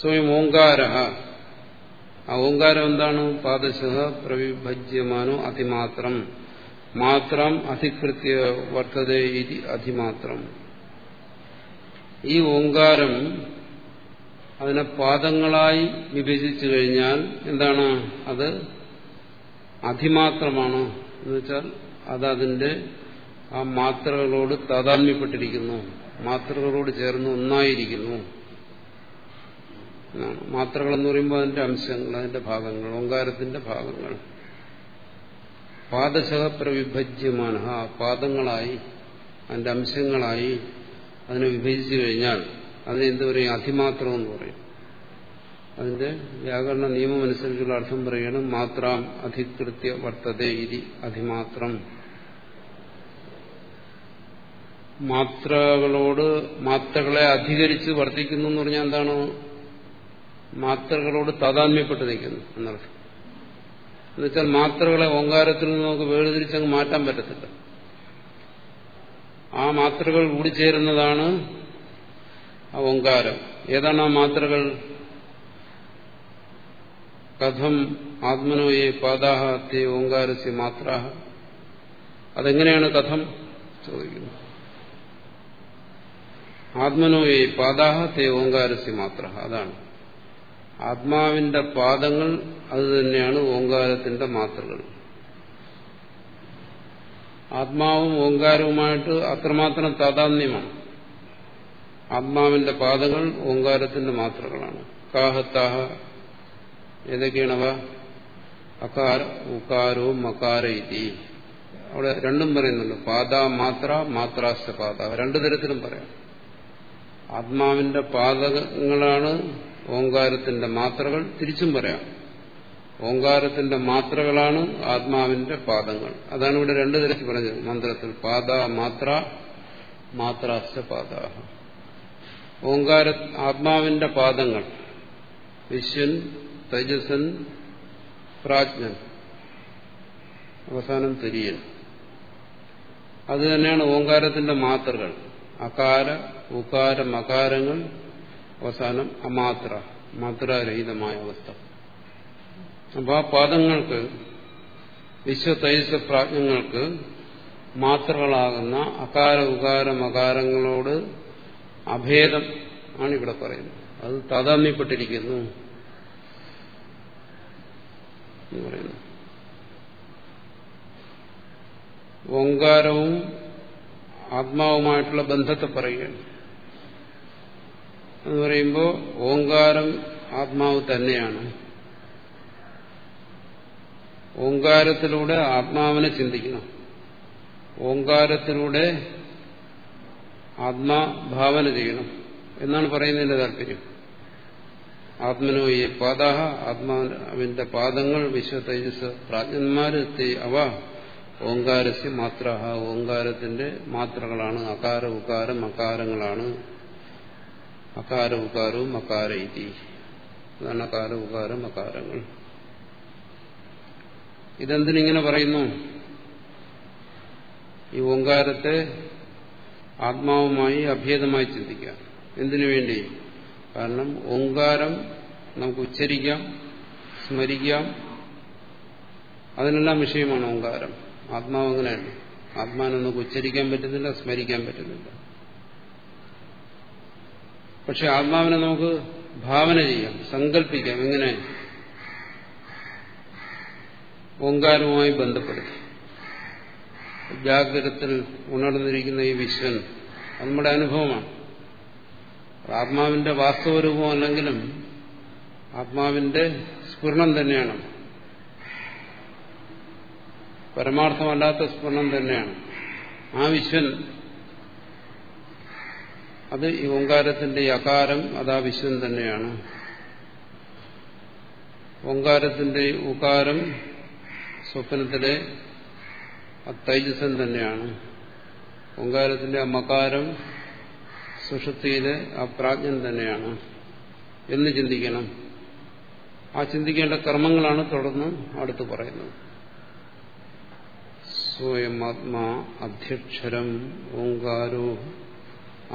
S1: സ്വയം ഓങ്കാര ആ ഓങ്കാരം എന്താണ്? പാദശ പ്രവിഭജ്യമാനോ അതിമാത്രം. മാത്രം അധികൃത്യ വർത്തതേ ഇതി അതിമാത്രം. ഈ ഓങ്കാരം അതിനെ പാദങ്ങളായി വിഭജിച്ചു കഴിഞ്ഞാൽ എന്താണ്? അത് അതിമാത്രമാണ്. എന്നുവെച്ചാൽ അതതിന്റെ ആ മാത്രകളോട് താതാത്മ്യപ്പെട്ടിരിക്കുന്നു മാത്രകളോട് ചേർന്ന് ഒന്നായിരിക്കുന്നു. മാത്രകൾ എന്ന് പറയുമ്പോൾ അതിന്റെ അംശങ്ങൾ അതിന്റെ ഭാഗങ്ങൾ ഓങ്കാരത്തിന്റെ ഭാഗങ്ങൾ. പാദശഹപ്രവിഭജ്യമാണ്. പാദങ്ങളായി അതിന്റെ അംശങ്ങളായി അതിനെ വിഭജിച്ചു കഴിഞ്ഞാൽ അതിനെന്ത് പറയും? അതിമാത്രം എന്ന് പറയും. അതിന്റെ വ്യാകരണ നിയമം അനുസരിച്ചുള്ള അർത്ഥം പറയുകയാണ് മാത്രം അധികൃത്യ വർത്തത ഇതി അതിമാത്രം മാത്രകളോട് മാത്രകളെ അധികരിച്ച് വർദ്ധിക്കുന്നു എന്ന് പറഞ്ഞാൽ എന്താണ്? മാത്രകളോട് താതാത്മ്യപ്പെട്ട് നിൽക്കുന്നു എന്നർത്ഥം. എന്നുവെച്ചാൽ മാത്രകളെ ഓങ്കാരത്തിൽ നിന്ന് നമുക്ക് വേർതിരിച്ചങ്ങ് മാറ്റാൻ പറ്റത്തില്ല. ആ മാത്രകൾ കൂടിച്ചേരുന്നതാണ് ആ ഓങ്കാരം. ഏതാണ് ആ മാത്രകൾ? കഥം ആത്മനോയെ പാദാഹ തേ ഓങ്കാരസ്യ മാത്ര അതെങ്ങനെയാണ് കഥം? ചോദിക്കുന്നു. ആത്മനോയെ പാദാഹ തേ ഓങ്കാരസ്യ മാത്ര. അതാണ്. ആത്മാവിന്റെ പാദങ്ങൾ അത് തന്നെയാണ് ഓങ്കാരത്തിന്റെ മാത്രകൾ ആത്മാവും ഓങ്കാരവുമായിട്ട് അത്രമാത്രം താതാത്മ്യമാണ്. ആത്മാവിന്റെ പാദങ്ങൾ ഓങ്കാരത്തിന്റെ മാത്രകളാണ് കാഹത്താഹ ഏതൊക്കെയാണവ? അകാർ ഉകാരവും മകാര ഇതി. അവിടെ രണ്ടും പറയുന്നുണ്ട്. പാദ മാത്ര മാത്രാസ്ഥ പാദ. രണ്ടു തരത്തിലും പറയാം. ആത്മാവിന്റെ പാദങ്ങളാണ് ഓങ്കാരത്തിന്റെ മാത്രകൾ. തിരിച്ചും പറയാം. ഓങ്കാരത്തിന്റെ മാത്രകളാണ് ആത്മാവിന്റെ പാദങ്ങൾ. അതാണ് ഇവിടെ രണ്ടു തരത്തിൽ പറഞ്ഞത്. മന്ത്രത്തിൽ പാദ മാത്ര മാത്രാസ്ഥ പാത ഓങ്കാര ആത്മാവിന്റെ പാദങ്ങൾ. വിശ്വൻ തേജസ്സൻ പ്രാജ്ഞൻ. അവസാനം തുര്യൻ. അത് തന്നെയാണ് ഓങ്കാരത്തിന്റെ മാത്രകൾ. അകാര ഉകാര മകാരങ്ങൾ അവസാനം അമാത്ര മാത്രരഹിതമായ അവസ്ഥ. അപ്പൊ ആ പാദങ്ങൾക്ക് വിശ്വതൈസ പ്രാജ്ഞങ്ങൾക്ക് മാത്രകളാകുന്ന അകാര ഉകാര മകാരങ്ങളോട് അഭേദം ആണ് ഇവിടെ പറയുന്നത്. അത് താതാമ്യപ്പെട്ടിരിക്കുന്നു ഓങ്കാരവും ആത്മാവുമായിട്ടുള്ള ബന്ധത്തെ പറയുകയാണ്. എന്ന് പറയുമ്പോൾ ഓങ്കാരം ആത്മാവ് തന്നെയാണ്. ഓങ്കാരത്തിലൂടെ ആത്മാവിനെ ചിന്തിക്കണം. ഓങ്കാരത്തിലൂടെ ആത്മാഭാവന ചെയ്യണം എന്നാണ് പറയുന്നതിന്റെ താല്പര്യം. ആത്മനോ ഈ പാദാഹ ആത്മാവിന്റെ പാദങ്ങൾ വിശ്വ തേജസ് പ്രാജ്ഞന്മാര് അവ ഓങ്കാരസ്യ മാത്ര ഓങ്കാരത്തിന്റെ മാത്രകളാണ് അകാര ഉകാരം അകാരങ്ങളാണ്. അകാര ഉകാരവും അകാര ഇതി. അതാണ് അകാര ഉകാരം അകാരങ്ങൾ. ഇതെന്തിനിങ്ങനെ പറയുന്നു? ഈ ഓങ്കാരത്തെ ആത്മാവുമായി അഭേദമായി ചിന്തിക്കാം. എന്തിനു വേണ്ടി? കാരണം ഓങ്കാരം നമുക്ക് ഉച്ചരിക്കാം സ്മരിക്കാം. അതിനെല്ലാം വിഷയമാണ് ഓങ്കാരം. ആത്മാവ് അങ്ങനെയല്ല ആത്മാവിനെ ഉച്ചരിക്കാൻ പറ്റുന്നില്ല സ്മരിക്കാൻ പറ്റുന്നില്ല. പക്ഷെ ആത്മാവിനെ നമുക്ക് ഭാവന ചെയ്യാം സങ്കല്പിക്കാം. എങ്ങനെ? ഓങ്കാരവുമായി ബന്ധപ്പെടുത്തി. ജാഗ്രതത്തിൽ ഉണർന്നിരിക്കുന്ന ഈ വിശ്വൻ അത് നമ്മുടെ അനുഭവമാണ്. ആത്മാവിന്റെ വാസ്തവരൂപം അല്ലെങ്കിലും ആത്മാവിന്റെ സ്ഫുരണം തന്നെയാണ്. പരമാർത്ഥമല്ലാത്ത സ്ഫുരണം തന്നെയാണ്. ആ വിശ്വൻ അത് ഈ ഓങ്കാരത്തിന്റെ അകാരം അത് ആ വിശ്വൻ തന്നെയാണ്. ഓങ്കാരത്തിന്റെ ഉകാരം സ്വപ്നത്തിലെ തൈജസൻ തന്നെയാണ്. ഓങ്കാരത്തിന്റെ അമകാരം സുഷുപ്തിയിലെ ആ പ്രാജ്ഞൻ തന്നെയാണ്. എന്ന് ചിന്തിക്കണം. ആ ചിന്തിക്കേണ്ട കർമ്മങ്ങളാണ് തുടർന്ന് അടുത്ത് പറയുന്നത്. സ്വയമാത്മാ അധ്യക്ഷരം ഓങ്കാരോ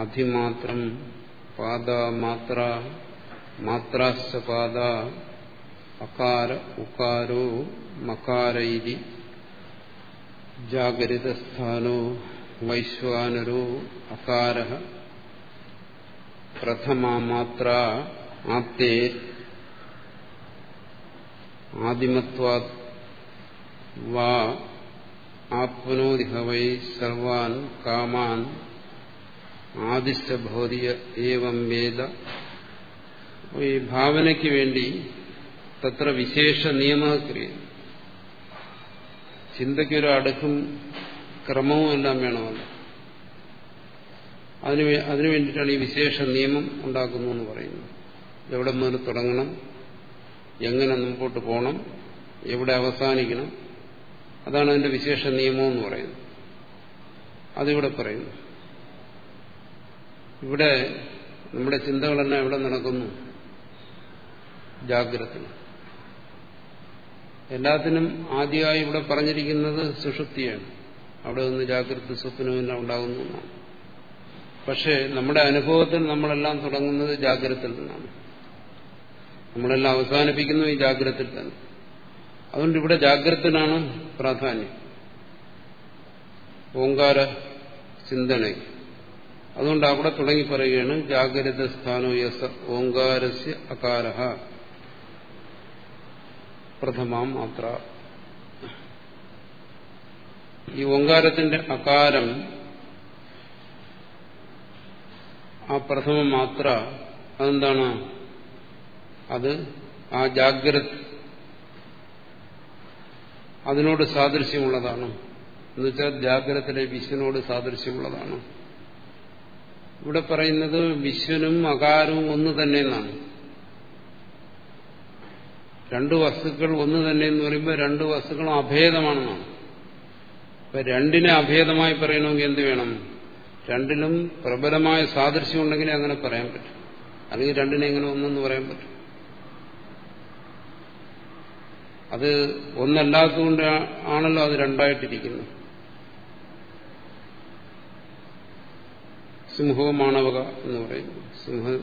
S1: അധിമാത്രം പാദമാത്ര മാത്രാശ്ച പാദ അകാര ഉകാരോ മകാരൈരി ജാഗരിതസ്ഥാനോ വൈശ്വാനരോ അകാര പ്രഥമാമാത്ര ആപ്തേ ആദിമത്വാ വാ ആപ്നോതിഹ വൈ സർവാൻ കാമാൻ ആദിശ്യഭൗതിയ ഏവം വേദ. ഈ ഭാവനയ്ക്ക് വേണ്ടി തത്ര വിശേഷ നിയമക്രിയ ചിന്തയ്ക്കൊരു അടുക്കും ക്രമവും എല്ലാം വേണമല്ലോ. അതിനു അതിനു വേണ്ടിയിട്ടാണ് ഈ വിശേഷ നിയമം ഉണ്ടാക്കുന്നു എന്ന് പറയുന്നത്. എവിടെ മുതൽ തുടങ്ങണം? എങ്ങനെ മുമ്പോട്ട് പോകണം? എവിടെ അവസാനിക്കണം? അതാണ് അതിന്റെ വിശേഷ നിയമം എന്ന് പറയുന്നത്. അതിവിടെ പറയുന്നു. ഇവിടെ നമ്മുടെ ചിന്തകൾ ചിന്തകളെല്ലാം എവിടെ നടക്കുന്നു? ജാഗ്രത. എല്ലാത്തിനും ആദ്യമായി ഇവിടെ പറഞ്ഞിരിക്കുന്നത് സുഷുപ്തിയാണ്. അവിടെ നിന്ന് ജാഗ്രത സ്വപ്നമെല്ലാം ഉണ്ടാകുന്നു എന്നാണ്. പക്ഷേ നമ്മുടെ അനുഭവത്തിൽ നമ്മളെല്ലാം തുടങ്ങുന്നത് ജാഗ്രതയിൽ നിന്നാണ്. നമ്മളെല്ലാം അവസാനിപ്പിക്കുന്നു ഈ ജാഗ്രതയിൽ തന്നെ. അതുകൊണ്ട് ഇവിടെ ജാഗ്രതനാണ് പ്രാധാന്യം. ഓങ്കാര ചിന്തനയ്ക്ക് അതുകൊണ്ട് അവിടെ തുടങ്ങി പറയുകയാണ് ജാഗ്രത സ്ഥാനോ യസ ഓങ്കാരസ്യ അകാര പ്രഥമാം മാത്ര ഈ ഓങ്കാരത്തിന്റെ അകാരം ആ പ്രഥമ മാത്ര അതെന്താണ്? അത് ആ ജാഗ്രത അതിനോട് സാദൃശ്യമുള്ളതാണ്. എന്നുവെച്ചാൽ ജാഗ്രതയിലെ വിശ്വനോട് സാദൃശ്യമുള്ളതാണ്. ഇവിടെ പറയുന്നത് വിശ്വനും അകാരവും ഒന്ന് തന്നെ എന്നാണ്. രണ്ടു വസ്തുക്കൾ ഒന്ന് തന്നെ എന്ന് പറയുമ്പോൾ രണ്ട് വസ്തുക്കളും അഭേദമാണെന്നാണ്. ഇപ്പൊ രണ്ടിനെ അഭേദമായി പറയണമെങ്കിൽ എന്ത് വേണം? രണ്ടിലും പ്രബലമായ സാദൃശ്യം ഉണ്ടെങ്കിലേ അങ്ങനെ പറയാൻ പറ്റും. അല്ലെങ്കിൽ രണ്ടിനെ എങ്ങനെ ഒന്നെന്ന് പറയാൻ പറ്റും. അത് ഒന്നല്ലാത്തതുകൊണ്ട് ആണല്ലോ അത് രണ്ടായിട്ടിരിക്കുന്നത് സിംഹവും മാണവക എന്ന് പറയുന്നു. സിംഹ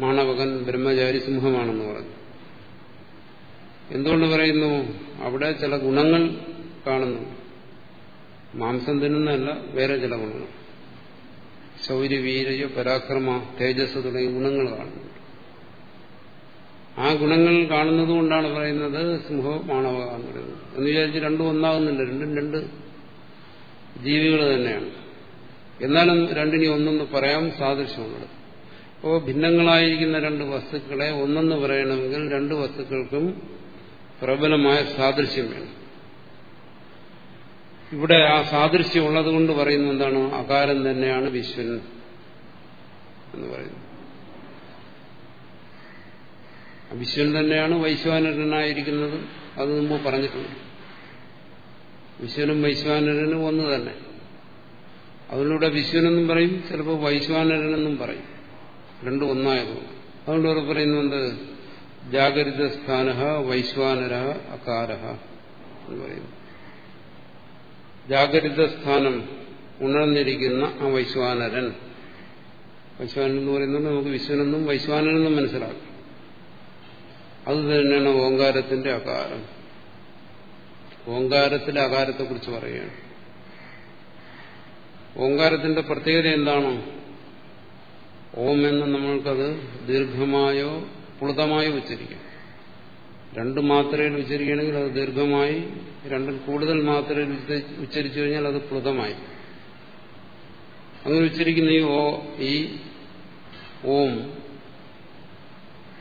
S1: മാണവകൻ ബ്രഹ്മചാരി സിംഹമാണെന്ന് പറഞ്ഞു. എന്തുകൊണ്ട് പറയുന്നു? അവിടെ ചില ഗുണങ്ങൾ കാണുന്നു. മാംസം തിന്നുന്നതല്ല വേറെ ചില ഗുണങ്ങൾ. ശൗര്യ വീരയ പരാക്രമ തേജസ് തുടങ്ങിയ ഗുണങ്ങൾ കാണുന്നുണ്ട് ആ ഗുണങ്ങൾ കാണുന്നത് കൊണ്ടാണ് പറയുന്നത് സിംഹമാണവ എന്ന് പറയുന്നത്. എന്ന് വിചാരിച്ച് രണ്ടും ഒന്നാകുന്നില്ല. രണ്ടും രണ്ട് ജീവികൾ തന്നെയാണ്. എന്നാലും രണ്ടിനി ഒന്നെന്ന് പറയാൻ സാദൃശ്യമുള്ളത് അപ്പോൾ ഭിന്നങ്ങളായിരിക്കുന്ന രണ്ട് വസ്തുക്കളെ ഒന്നെന്ന് പറയണമെങ്കിൽ രണ്ട് വസ്തുക്കൾക്കും പ്രബലമായ സാദൃശ്യം വേണം. ഇവിടെ ആ സാദൃശ്യം ഉള്ളതുകൊണ്ട് പറയുന്നത് എന്താണ്? അകാരം തന്നെയാണ് വിശ്വൻ എന്ന് പറയുന്നു വിശ്വൻ തന്നെയാണ് വൈശ്വാനരനായിരിക്കുന്നത്. അത് മുമ്പ് പറഞ്ഞിട്ടുണ്ട്. വിശ്വനും വൈശ്വാനരനും ഒന്ന് തന്നെ. അതിലൂടെ വിശ്വനെന്നും പറയും ചിലപ്പോൾ വൈശ്വാനരനെന്നും പറയും. രണ്ടും ഒന്നായതുകൊണ്ട്. അതുകൊണ്ട് അവർ പറയുന്നുണ്ട് ജാഗരിത സ്ഥാന വൈശ്വാനര അകാര എന്ന് പറയുന്നു. ജാഗരിത സ്ഥാനം ഉണർന്നിരിക്കുന്ന ആ വൈശ്വാനരൻ. വൈശ്വാനൻ എന്ന് പറയുന്നത് നമുക്ക് വിശ്വനെന്നും വൈശ്വാനനെന്നും മനസ്സിലാക്കാം. അത് തന്നെയാണ് ഓങ്കാരത്തിന്റെ അകാരം. ഓങ്കാരത്തിലെ അകാരത്തെക്കുറിച്ച് പറയുകയാണ്. ഓങ്കാരത്തിന്റെ പ്രത്യേകത എന്താണോ? ഓം എന്ന് നമ്മൾക്കത് ദീർഘമായോ പ്ലുതമായോ ഉച്ചരിക്കാം. രണ്ട് മാത്രയിൽ ഉച്ചരിക്കുകയാണെങ്കിൽ അത് ദീർഘമായി രണ്ടിൽ കൂടുതൽ മാത്രയിൽ ഉച്ചരിച്ചു കഴിഞ്ഞാൽ അത് പ്ലുതമായി അങ്ങനെ ഉച്ചരിക്കുന്ന ഈ ഓ ഈ ഓം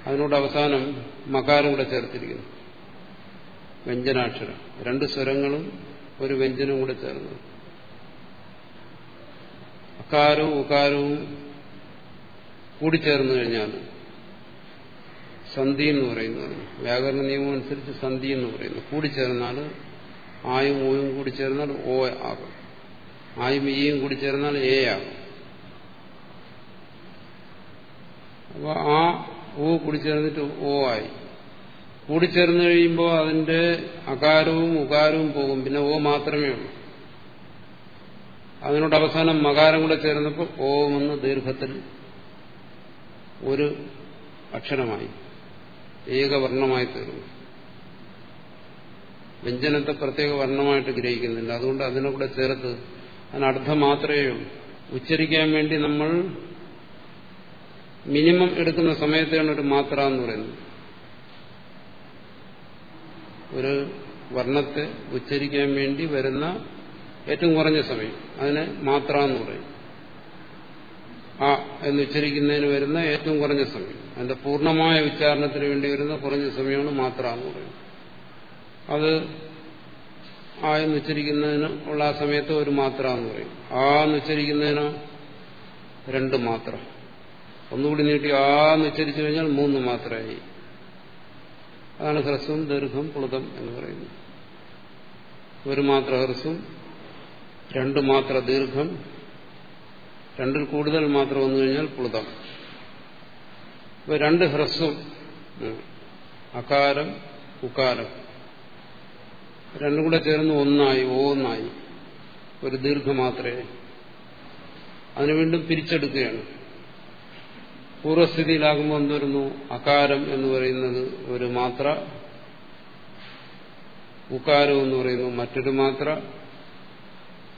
S1: അതിനോട് അവസാനം മകാരം കൂടെ ചേർത്തിരിക്കുന്നു. വ്യഞ്ജനാക്ഷരം. രണ്ട് സ്വരങ്ങളും ഒരു വ്യഞ്ജനവും കൂടെ ചേർന്നു. അകാരവും ഉകാരവും കൂടിച്ചേർന്നു കഴിഞ്ഞാൽ സന്ധി എന്ന് പറയുന്നത് വ്യാകരണ നിയമം അനുസരിച്ച് സന്ധി എന്ന് പറയുന്നു. കൂടിച്ചേർന്നാൽ ആയും ഓയും കൂടി ചേർന്നാൽ ഓ ആകും. ആയും ഈയും കൂടി ചേർന്നാൽ എ ആകും. അപ്പൊ ആ ഓ കൂടി ചേർന്നിട്ട് ഓ ആയി. കൂടിച്ചേർന്ന് കഴിയുമ്പോൾ അതിന്റെ അകാരവും ഉകാരവും പോകും. പിന്നെ ഓ മാത്രമേ ഉള്ളൂ. അതിനോട് അവസാനം മകാരം കൂടെ ചേർന്നപ്പോൾ ഓം എന്ന് ദീർഘത്തിൽ ഒരു അക്ഷരമായി ഏകവർണമായി തീർന്നു. വ്യഞ്ജനത്തെ പ്രത്യേക വർണമായിട്ട് ഗ്രഹിക്കുന്നില്ല. അതുകൊണ്ട് അതിനെ കൂടെ ചേർത്ത് അതിനർത്ഥം മാത്രമേ ഉള്ളൂ. ഉച്ചരിക്കാൻ വേണ്ടി നമ്മൾ മിനിമം എടുക്കുന്ന സമയത്താണ് ഒരു മാത്ര എന്ന് പറയുന്നത്. ഒരു വർണത്തെ ഉച്ചരിക്കാൻ വേണ്ടി വരുന്ന ഏറ്റവും കുറഞ്ഞ സമയം. അതിനെ മാത്ര എന്ന് പറയും. ആ എന്ന് ഉച്ചരിക്കുന്നതിന് വരുന്ന ഏറ്റവും കുറഞ്ഞ സമയം. അതിന്റെ പൂർണമായ ഉച്ചാരണത്തിന് വേണ്ടി വരുന്ന കുറഞ്ഞ സമയമാണ് മാത്ര എന്ന് പറയും. അത് ആ എന്ന് ഉച്ചരിക്കുന്നതിന് ഉള്ള ആ സമയത്ത് ഒരു മാത്ര എന്ന് പറയും. ആ എന്ന് ഉച്ചരിക്കുന്നതിന് രണ്ട് മാത്ര. ഒന്നുകൂടി നീട്ടി ആ എന്ന് ഉച്ചരിച്ചു കഴിഞ്ഞാൽ മൂന്ന് മാത്രമായി അതാണ് ഹ്രസ്വം ദീർഘം പ്ലുതം എന്ന് പറയുന്നത്. ഒരു മാത്ര ഹ്രസ്വം രണ്ട് മാത്ര ദീർഘം രണ്ടിൽ കൂടുതൽ മാത്രം വന്നു കഴിഞ്ഞാൽ പ്ലുതം ഇപ്പൊ രണ്ട് ഹ്രസ്വം അകാരം ഉകാരം. രണ്ടും കൂടെ ചേർന്ന് ഒന്നായി ഓന്നായി ഒരു ദീർഘമാത്രയെ അതിനു വീണ്ടും പിരിച്ചെടുക്കുകയാണ്. പൂർവസ്ഥിതിയിലാകുമ്പോൾ എന്തുവരുന്നു? അകാരം എന്ന് പറയുന്നത് ഒരു മാത്ര ഉകാരം എന്ന് പറയുന്നു മറ്റൊരു മാത്ര.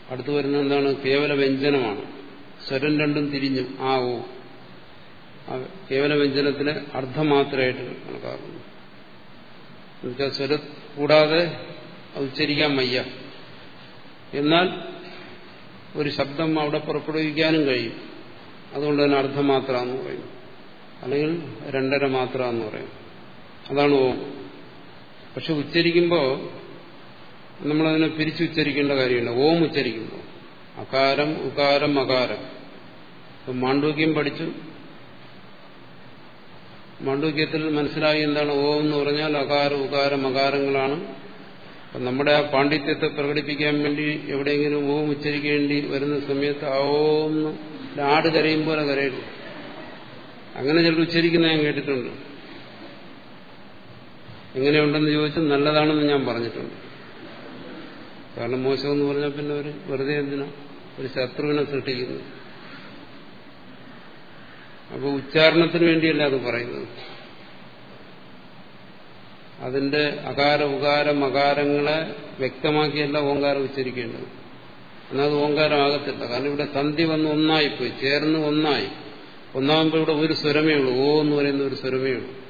S1: അടുത്തു വരുന്ന എന്താണ്? കേവല വ്യഞ്ജനമാണ്. സ്വരം രണ്ടും തിരിഞ്ഞു ആ ഓ. കേവല വ്യഞ്ജനത്തിന് അർദ്ധമാത്രയായിട്ട് കണക്കാക്കുന്നു. എന്നുവെച്ചാൽ സ്വര കൂടാതെ ഉച്ചരിക്കാൻ വയ്യ. എന്നാൽ ഒരു ശബ്ദം അവിടെ പുറപ്പെടുവിക്കാനും കഴിയും. അതുകൊണ്ട് തന്നെ അർദ്ധമാത്ര എന്ന് പറയും അല്ലെങ്കിൽ രണ്ടര മാത്ര എന്ന് പറയും. അതാണ് ഓം. പക്ഷെ ഉച്ചരിക്കുമ്പോൾ നമ്മളതിനെ പിരിച്ചുച്ചരിക്കേണ്ട കാര്യമില്ല. ഓം ഉച്ചരിക്കുമ്പോൾ അകാരം ഉകാരം അകാരം. ഇപ്പം മാണ്ഡൂക്യം പഠിച്ചു. മാണ്ഡൂക്യത്തിൽ മനസ്സിലായി എന്താണ് ഓം എന്ന് പറഞ്ഞാൽ അകാരം ഉകാരം അകാരങ്ങളാണ്. അപ്പം നമ്മുടെ ആ പാണ്ഡിത്യത്തെ പ്രകടിപ്പിക്കാൻ വേണ്ടി എവിടെയെങ്കിലും ഓം ഉച്ചരിക്കേണ്ടി വരുന്ന സമയത്ത് ആ ഓം ആട് കരയും പോലെ കരയും അങ്ങനെ ചിലർ ഉച്ചരിക്കുന്ന ഞാൻ കേട്ടിട്ടുണ്ട്. എങ്ങനെയുണ്ടെന്ന് ചോദിച്ചാൽ നല്ലതാണെന്ന് ഞാൻ പറഞ്ഞിട്ടുണ്ട്. കാരണം മോശമെന്ന് പറഞ്ഞാൽ പിന്നെ ഒരു വെറുതെ എന്തിനാ? ഒരു ശത്രുവിനെ സൃഷ്ടിക്കുന്നു. അപ്പോൾ ഉച്ചാരണത്തിന് വേണ്ടിയല്ല അത് പറയുന്നത്. അതിന്റെ അകാര ഉകാര മകാരങ്ങളെ വ്യക്തമാക്കിയല്ല ഓങ്കാരം ഉച്ചരിക്കേണ്ടത്. എന്നാൽ അത് ഓങ്കാരമാകത്തില്ല കാരണം ഇവിടെ സന്ധി വന്ന് ഒന്നായിപ്പോയി. ചേർന്ന് ഒന്നായി. ഒന്നാകുമ്പോൾ ഇവിടെ ഒരു സ്വരമേ ഉള്ളൂ. ഓ എന്ന് പറയുന്ന ഒരു സ്വരമേ ഉള്ളൂ.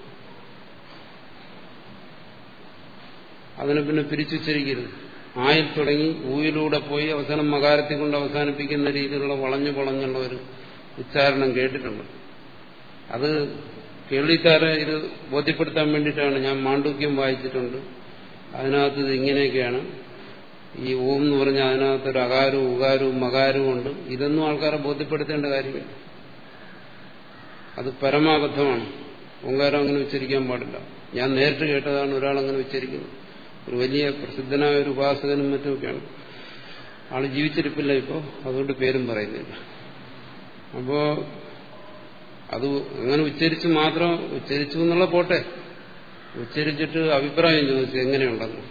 S1: അതിനെ പിന്നെ പിരിച്ചുച്ചരിക്കരുത് ആയിൽ തുടങ്ങി ഊയിലൂടെ പോയി അവസാനം മകാരത്തെ കൊണ്ട് അവസാനിപ്പിക്കുന്ന രീതിയിലുള്ള വളഞ്ഞു വളഞ്ഞുള്ള ഒരു ഉച്ചാരണം കേട്ടിട്ടുണ്ട്. അത് കേൾവിക്കാരെ ഇത് ബോധ്യപ്പെടുത്താൻ വേണ്ടിയിട്ടാണ് ഞാൻ മാണ്ഡൂക്യം വായിച്ചിട്ടുണ്ട്. അതിനകത്ത് ഇത് ഇങ്ങനെയൊക്കെയാണ്. ഈ ഓം എന്ന് പറഞ്ഞാൽ അതിനകത്തൊരു അകാരവും ഉകാരവും മകാരവും ഉണ്ട്. ഇതൊന്നും ആൾക്കാരെ ബോധ്യപ്പെടുത്തേണ്ട കാര്യമില്ല. അത് പരമാബദ്ധമാണ്. ഓങ്കാരം അങ്ങനെ ഉച്ചരിക്കാൻ പാടില്ല. ഞാൻ നേരിട്ട് കേട്ടതാണ് ഒരാൾ അങ്ങനെ ഉച്ചരിക്കുന്നത്. ഒരു വലിയ പ്രസിദ്ധനായ ഒരു ഉപാസകനും മറ്റുമൊക്കെയാണ്. ആൾ ജീവിച്ചിരിപ്പില്ല ഇപ്പോൾ അതുകൊണ്ട് പേരും പറയുന്നില്ല. അപ്പോ അത് അങ്ങനെ ഉച്ചരിച്ച് മാത്രം ഉച്ചരിച്ചു എന്നുള്ള പോട്ടെ. ഉച്ചരിച്ചിട്ട് അഭിപ്രായം ചോദിച്ചു എങ്ങനെയുണ്ടെന്ന്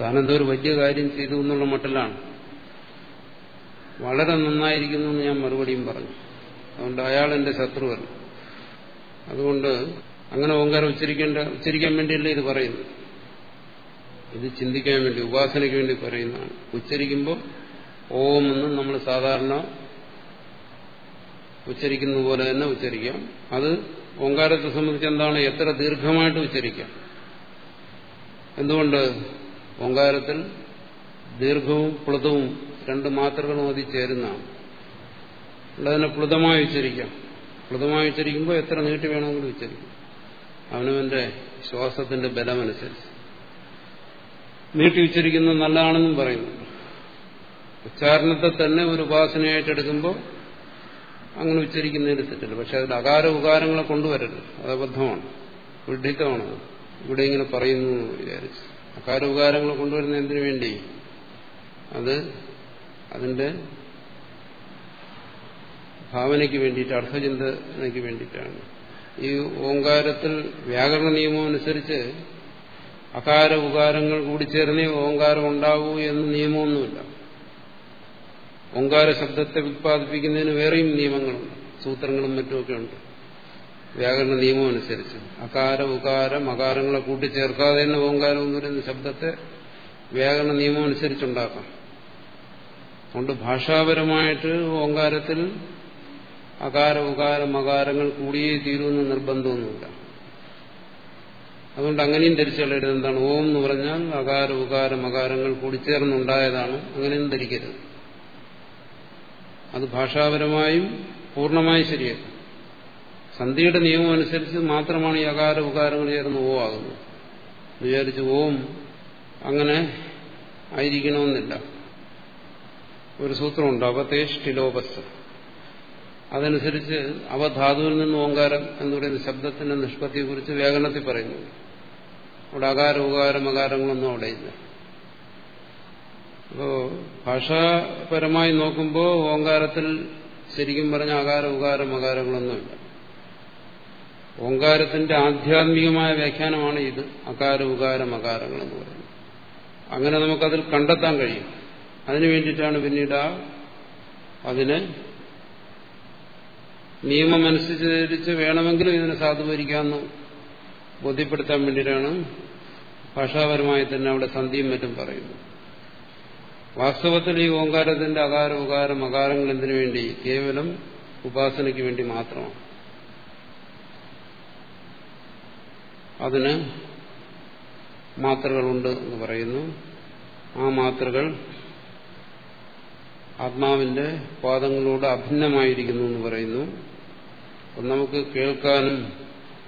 S1: താനെന്തോ ഒരു വലിയ കാര്യം ചെയ്തു എന്നുള്ള മട്ടിലാണ്. വളരെ നന്നായിരിക്കുന്നു എന്ന് ഞാൻ മറുപടിയും പറഞ്ഞു. അതുകൊണ്ട് അയാൾ എന്റെ ശത്രുവല്ല അതുകൊണ്ട് അങ്ങനെ ഓങ്കാരം ഉച്ചരിക്കേണ്ട ഉച്ചരിക്കാൻ വേണ്ടിയല്ലേ ഇത് പറയുന്നത്. ഇത് ചിന്തിക്കാൻ വേണ്ടി ഉപാസനയ്ക്ക് വേണ്ടി പറയുന്നതാണ്. ഉച്ചരിക്കുമ്പോൾ ഓം എന്ന് നമ്മൾ സാധാരണ ഉച്ചരിക്കുന്ന പോലെ തന്നെ ഉച്ചരിക്കാം. അത് ഓങ്കാരത്തെ സംബന്ധിച്ച് എന്താണ്? എത്ര ദീർഘമായിട്ട് ഉച്ചരിക്കാം? എന്തുകൊണ്ട്? ഓങ്കാരത്തിൽ ദീർഘവും പ്ലുതവും രണ്ട് മാത്രകളും അതി ചേരുന്നതാണ്. അതിനെ പ്ലുതമായി ഉച്ചരിക്കാം. പ്ലുതമായി ഉച്ചരിക്കുമ്പോൾ എത്ര നീട്ടി വേണമെങ്കിലും ഉച്ചരിക്കും. അവനവന്റെ ശ്വാസത്തിന്റെ ബലമനുസരിച്ച്. നീട്ടി ഉച്ചരിക്കുന്നത് നല്ലതാണെന്നും പറയുന്നുണ്ട് ഉച്ചാരണത്തെ തന്നെ ഒരു ഉപാസനയായിട്ട് എടുക്കുമ്പോൾ അങ്ങനെ ഉച്ചരിക്കുന്നതിന് തെറ്റില്ല. പക്ഷെ അതിൽ അകാര ഉകാരങ്ങളെ കൊണ്ടുവരരുത്. അത് അബദ്ധമാണ്. വിഡിത്തമാണ് ഇവിടെ ഇങ്ങനെ പറയുന്നു എന്ന് വിചാരിച്ചു. അകാര ഉകാരങ്ങളെ കൊണ്ടുവരുന്ന എന്തിനു വേണ്ടി? അത് അതിന്റെ ഭാവനയ്ക്ക് വേണ്ടിയിട്ട് അർത്ഥചിന്തനയ്ക്ക് വേണ്ടിയിട്ടാണ്. ഈ ഓങ്കാരത്തിൽ വ്യാകരണ നിയമം അനുസരിച്ച് അകാര ഉകാരങ്ങൾ കൂടി ചേർന്നേ ഓങ്കാരം ഉണ്ടാവൂ എന്ന് നിയമമൊന്നുമില്ല. ഓങ്കാര ശബ്ദത്തെ ഉത്പാദിപ്പിക്കുന്നതിന് വേറെയും നിയമങ്ങളുണ്ട്. സൂത്രങ്ങളും മറ്റുമൊക്കെ ഉണ്ട്. വ്യാകരണ നിയമം അനുസരിച്ച്. അകാര ഉകാര മകാരങ്ങളെ കൂട്ടിച്ചേർക്കാതെ തന്നെ ഓങ്കാരം എന്ന് പറയുന്ന ശബ്ദത്തെ വ്യാകരണ നിയമം അനുസരിച്ചുണ്ടാക്കാം. അതുകൊണ്ട് ഭാഷാപരമായിട്ട് ഓങ്കാരത്തിൽ അകാര ഉകാര മകാരങ്ങൾ കൂടിയേ തീരുമെന്ന് നിർബന്ധമൊന്നുമില്ല. അതുകൊണ്ട് അങ്ങനെയും ധരിച്ചുകളരുത് എന്താണ്? ഓം എന്ന് പറഞ്ഞാൽ അകാര ഉകാര മകാരങ്ങൾ കൂടിച്ചേർന്നുണ്ടായതാണ് അങ്ങനെയും ധരിക്കരുത്. അത് ഭാഷാപരമായും പൂർണമായും ശരിയല്ല. സന്ധിയുടെ നിയമം അനുസരിച്ച് മാത്രമാണ് ഈ അകാര ഉകാരങ്ങൾ ചേർന്ന് ഓ ആകുന്നത്. വിചാരിച്ച് ഓം അങ്ങനെ ആയിരിക്കണമെന്നില്ല. ഒരു സൂത്രമുണ്ട് അവതേഷ്ടിലോപസ് അതനുസരിച്ച് അവധാതുവിൽ നിന്ന് ഓങ്കാരം എന്ന് പറയുന്ന ശബ്ദത്തിന്റെ നിഷ്പത്തിയെക്കുറിച്ച് വ്യാകരണത്തിൽ പറയുന്നു. അവിടെ അകാര ഉകാരം അകാരങ്ങളൊന്നും അവിടെ ഇല്ല. അപ്പോ ഭാഷാപരമായി നോക്കുമ്പോൾ ഓങ്കാരത്തിൽ ശരിക്കും പറഞ്ഞ അകാര ഉകാരം അകാരങ്ങളൊന്നുമില്ല ഓങ്കാരത്തിന്റെ ആധ്യാത്മികമായ വ്യാഖ്യാനമാണ് ഇത്. അകാര ഉകാരം അകാരങ്ങൾ എന്ന് പറയുന്നത്. അങ്ങനെ നമുക്കതിൽ കണ്ടെത്താൻ കഴിയും. അതിനു വേണ്ടിയിട്ടാണ് പിന്നീട് അതിനെ നിയമമനുസരിച്ച് വേണമെങ്കിലും ഇതിനെ സാധൂകരിക്കാമെന്ന് ബോധ്യപ്പെടുത്താൻ വേണ്ടിയിട്ടാണ് ഭാഷാപരമായി തന്നെ അവിടെ സന്ധിയും മറ്റും പറയുന്നു വാസ്തവത്തിൽ ഈ ഓങ്കാരത്തിന്റെ അകാര ഉകാരം അകാരങ്ങൾ എന്തിനു വേണ്ടി? കേവലം ഉപാസനയ്ക്ക് വേണ്ടി മാത്രമാണ്. അതിന് മാത്രകളുണ്ട് എന്ന് പറയുന്നു. ആ മാത്രകൾ ആത്മാവിന്റെ പാദങ്ങളോട് അഭിന്നമായിരിക്കുന്നു എന്ന് പറയുന്നു. അപ്പം നമുക്ക് കേൾക്കാനും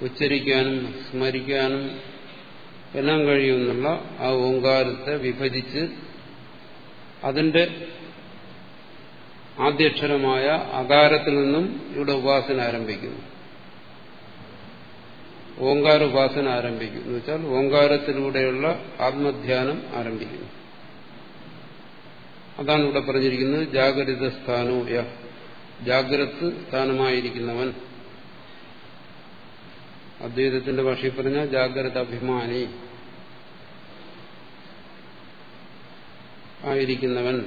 S1: ഉച്ചരിക്കാനും സ്മരിക്കാനും എല്ലാം കഴിയുമെന്നുള്ള ആ ഓങ്കാരത്തെ വിഭജിച്ച് അതിന്റെ ആദ്യക്ഷരമായ അകാരത്തിൽ നിന്നും ഇവിടെ ഉപാസന ആരംഭിക്കുന്നു. ഓങ്കാര ഉപാസന ആരംഭിക്കുന്നു. എന്ന് വെച്ചാൽ ഓങ്കാരത്തിലൂടെയുള്ള ആത്മധ്യാനം ആരംഭിക്കുന്നു. അതാണ് ഇവിടെ പറഞ്ഞിരിക്കുന്നത് ജാഗ്രത സ്ഥാനോ ജാഗ്രത് സ്ഥാനമായിരിക്കുന്നവൻ. അദ്വൈതത്തിന്റെ ഭാഷയിൽ പറഞ്ഞ ജാഗ്രത അഭിമാനി. ആയിരിക്കുന്നവൻ.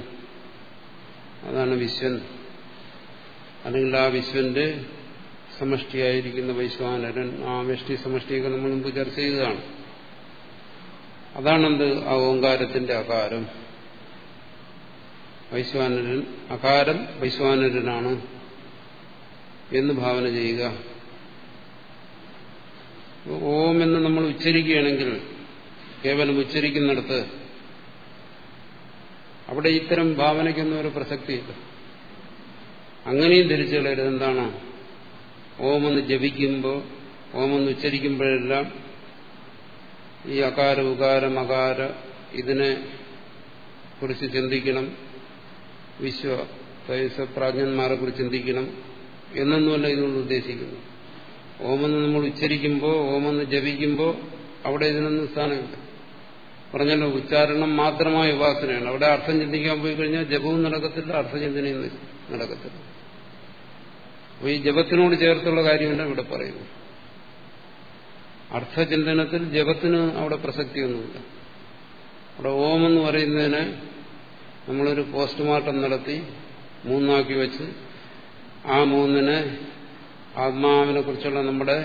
S1: അതാണ് വിശ്വൻ. അല്ലെങ്കിൽ ആ വിശ്വന്റെ സമഷ്ടിയായിരിക്കുന്ന വൈശ്വാനരൻ ആ വ്യഷ്ടി സമഷ്ടിയൊക്കെ നമ്മൾ മുമ്പ് ചർച്ച ചെയ്തതാണ്. അതാണെന്ത് ആ ഓങ്കാരത്തിന്റെ അകാരം. വൈശ്വാനരൻ അകാരം വൈശ്വാനരനാണ് എന്ന് ഭാവന ചെയ്യുക. ഓം എന്ന് നമ്മൾ ഉച്ചരിക്കുകയാണെങ്കിൽ കേവലം ഉച്ചരിക്കുന്നിടത്ത് അവിടെ ഇത്തരം ഭാവനയ്ക്കൊന്നും ഒരു പ്രസക്തിയില്ല. അങ്ങനെയും ധരിച്ചു കളയരുത് എന്താണ്? ഓമെന്ന് ജപിക്കുമ്പോൾ ഓമെന്ന് ഉച്ചരിക്കുമ്പോഴെല്ലാം ഈ അകാര ഉകാരം മകാര ഇതിനെ കുറിച്ച് ചിന്തിക്കണം. വിശ്വ തൈസ പ്രാജ്ഞന്മാരെ കുറിച്ച് ചിന്തിക്കണം. എന്നൊന്നുമല്ല ഇതുകൊണ്ട് ഉദ്ദേശിക്കുന്നു ഓമെന്ന് നമ്മൾ ഉച്ചരിക്കുമ്പോൾ ഓമെന്ന് ജപിക്കുമ്പോൾ അവിടെ ഇതിനൊന്നും സ്ഥാനമില്ല പറഞ്ഞല്ലോ ഉച്ചാരണം മാത്രമായ ഉപാസനയാണ്. അവിടെ അർത്ഥം ചിന്തിക്കാൻ പോയി കഴിഞ്ഞാൽ ജപവും നടക്കത്തില്ല അർത്ഥചിന്തനയും നടക്കത്തില്ല. അപ്പോൾ ഈ ജപത്തിനോട് ചേർത്തുള്ള കാര്യമല്ല ഇവിടെ പറയുന്നു. അർത്ഥചിന്തനത്തിൽ ജപത്തിന് അവിടെ പ്രസക്തിയൊന്നുമില്ല. അവിടെ ഓമെന്ന് പറയുന്നതിന് നമ്മളൊരു പോസ്റ്റ്മോർട്ടം നടത്തി മൂന്നാക്കി വെച്ച് ആ മൂന്നിനെ ആത്മാവിനെ കുറിച്ചുള്ള നമ്മുടെ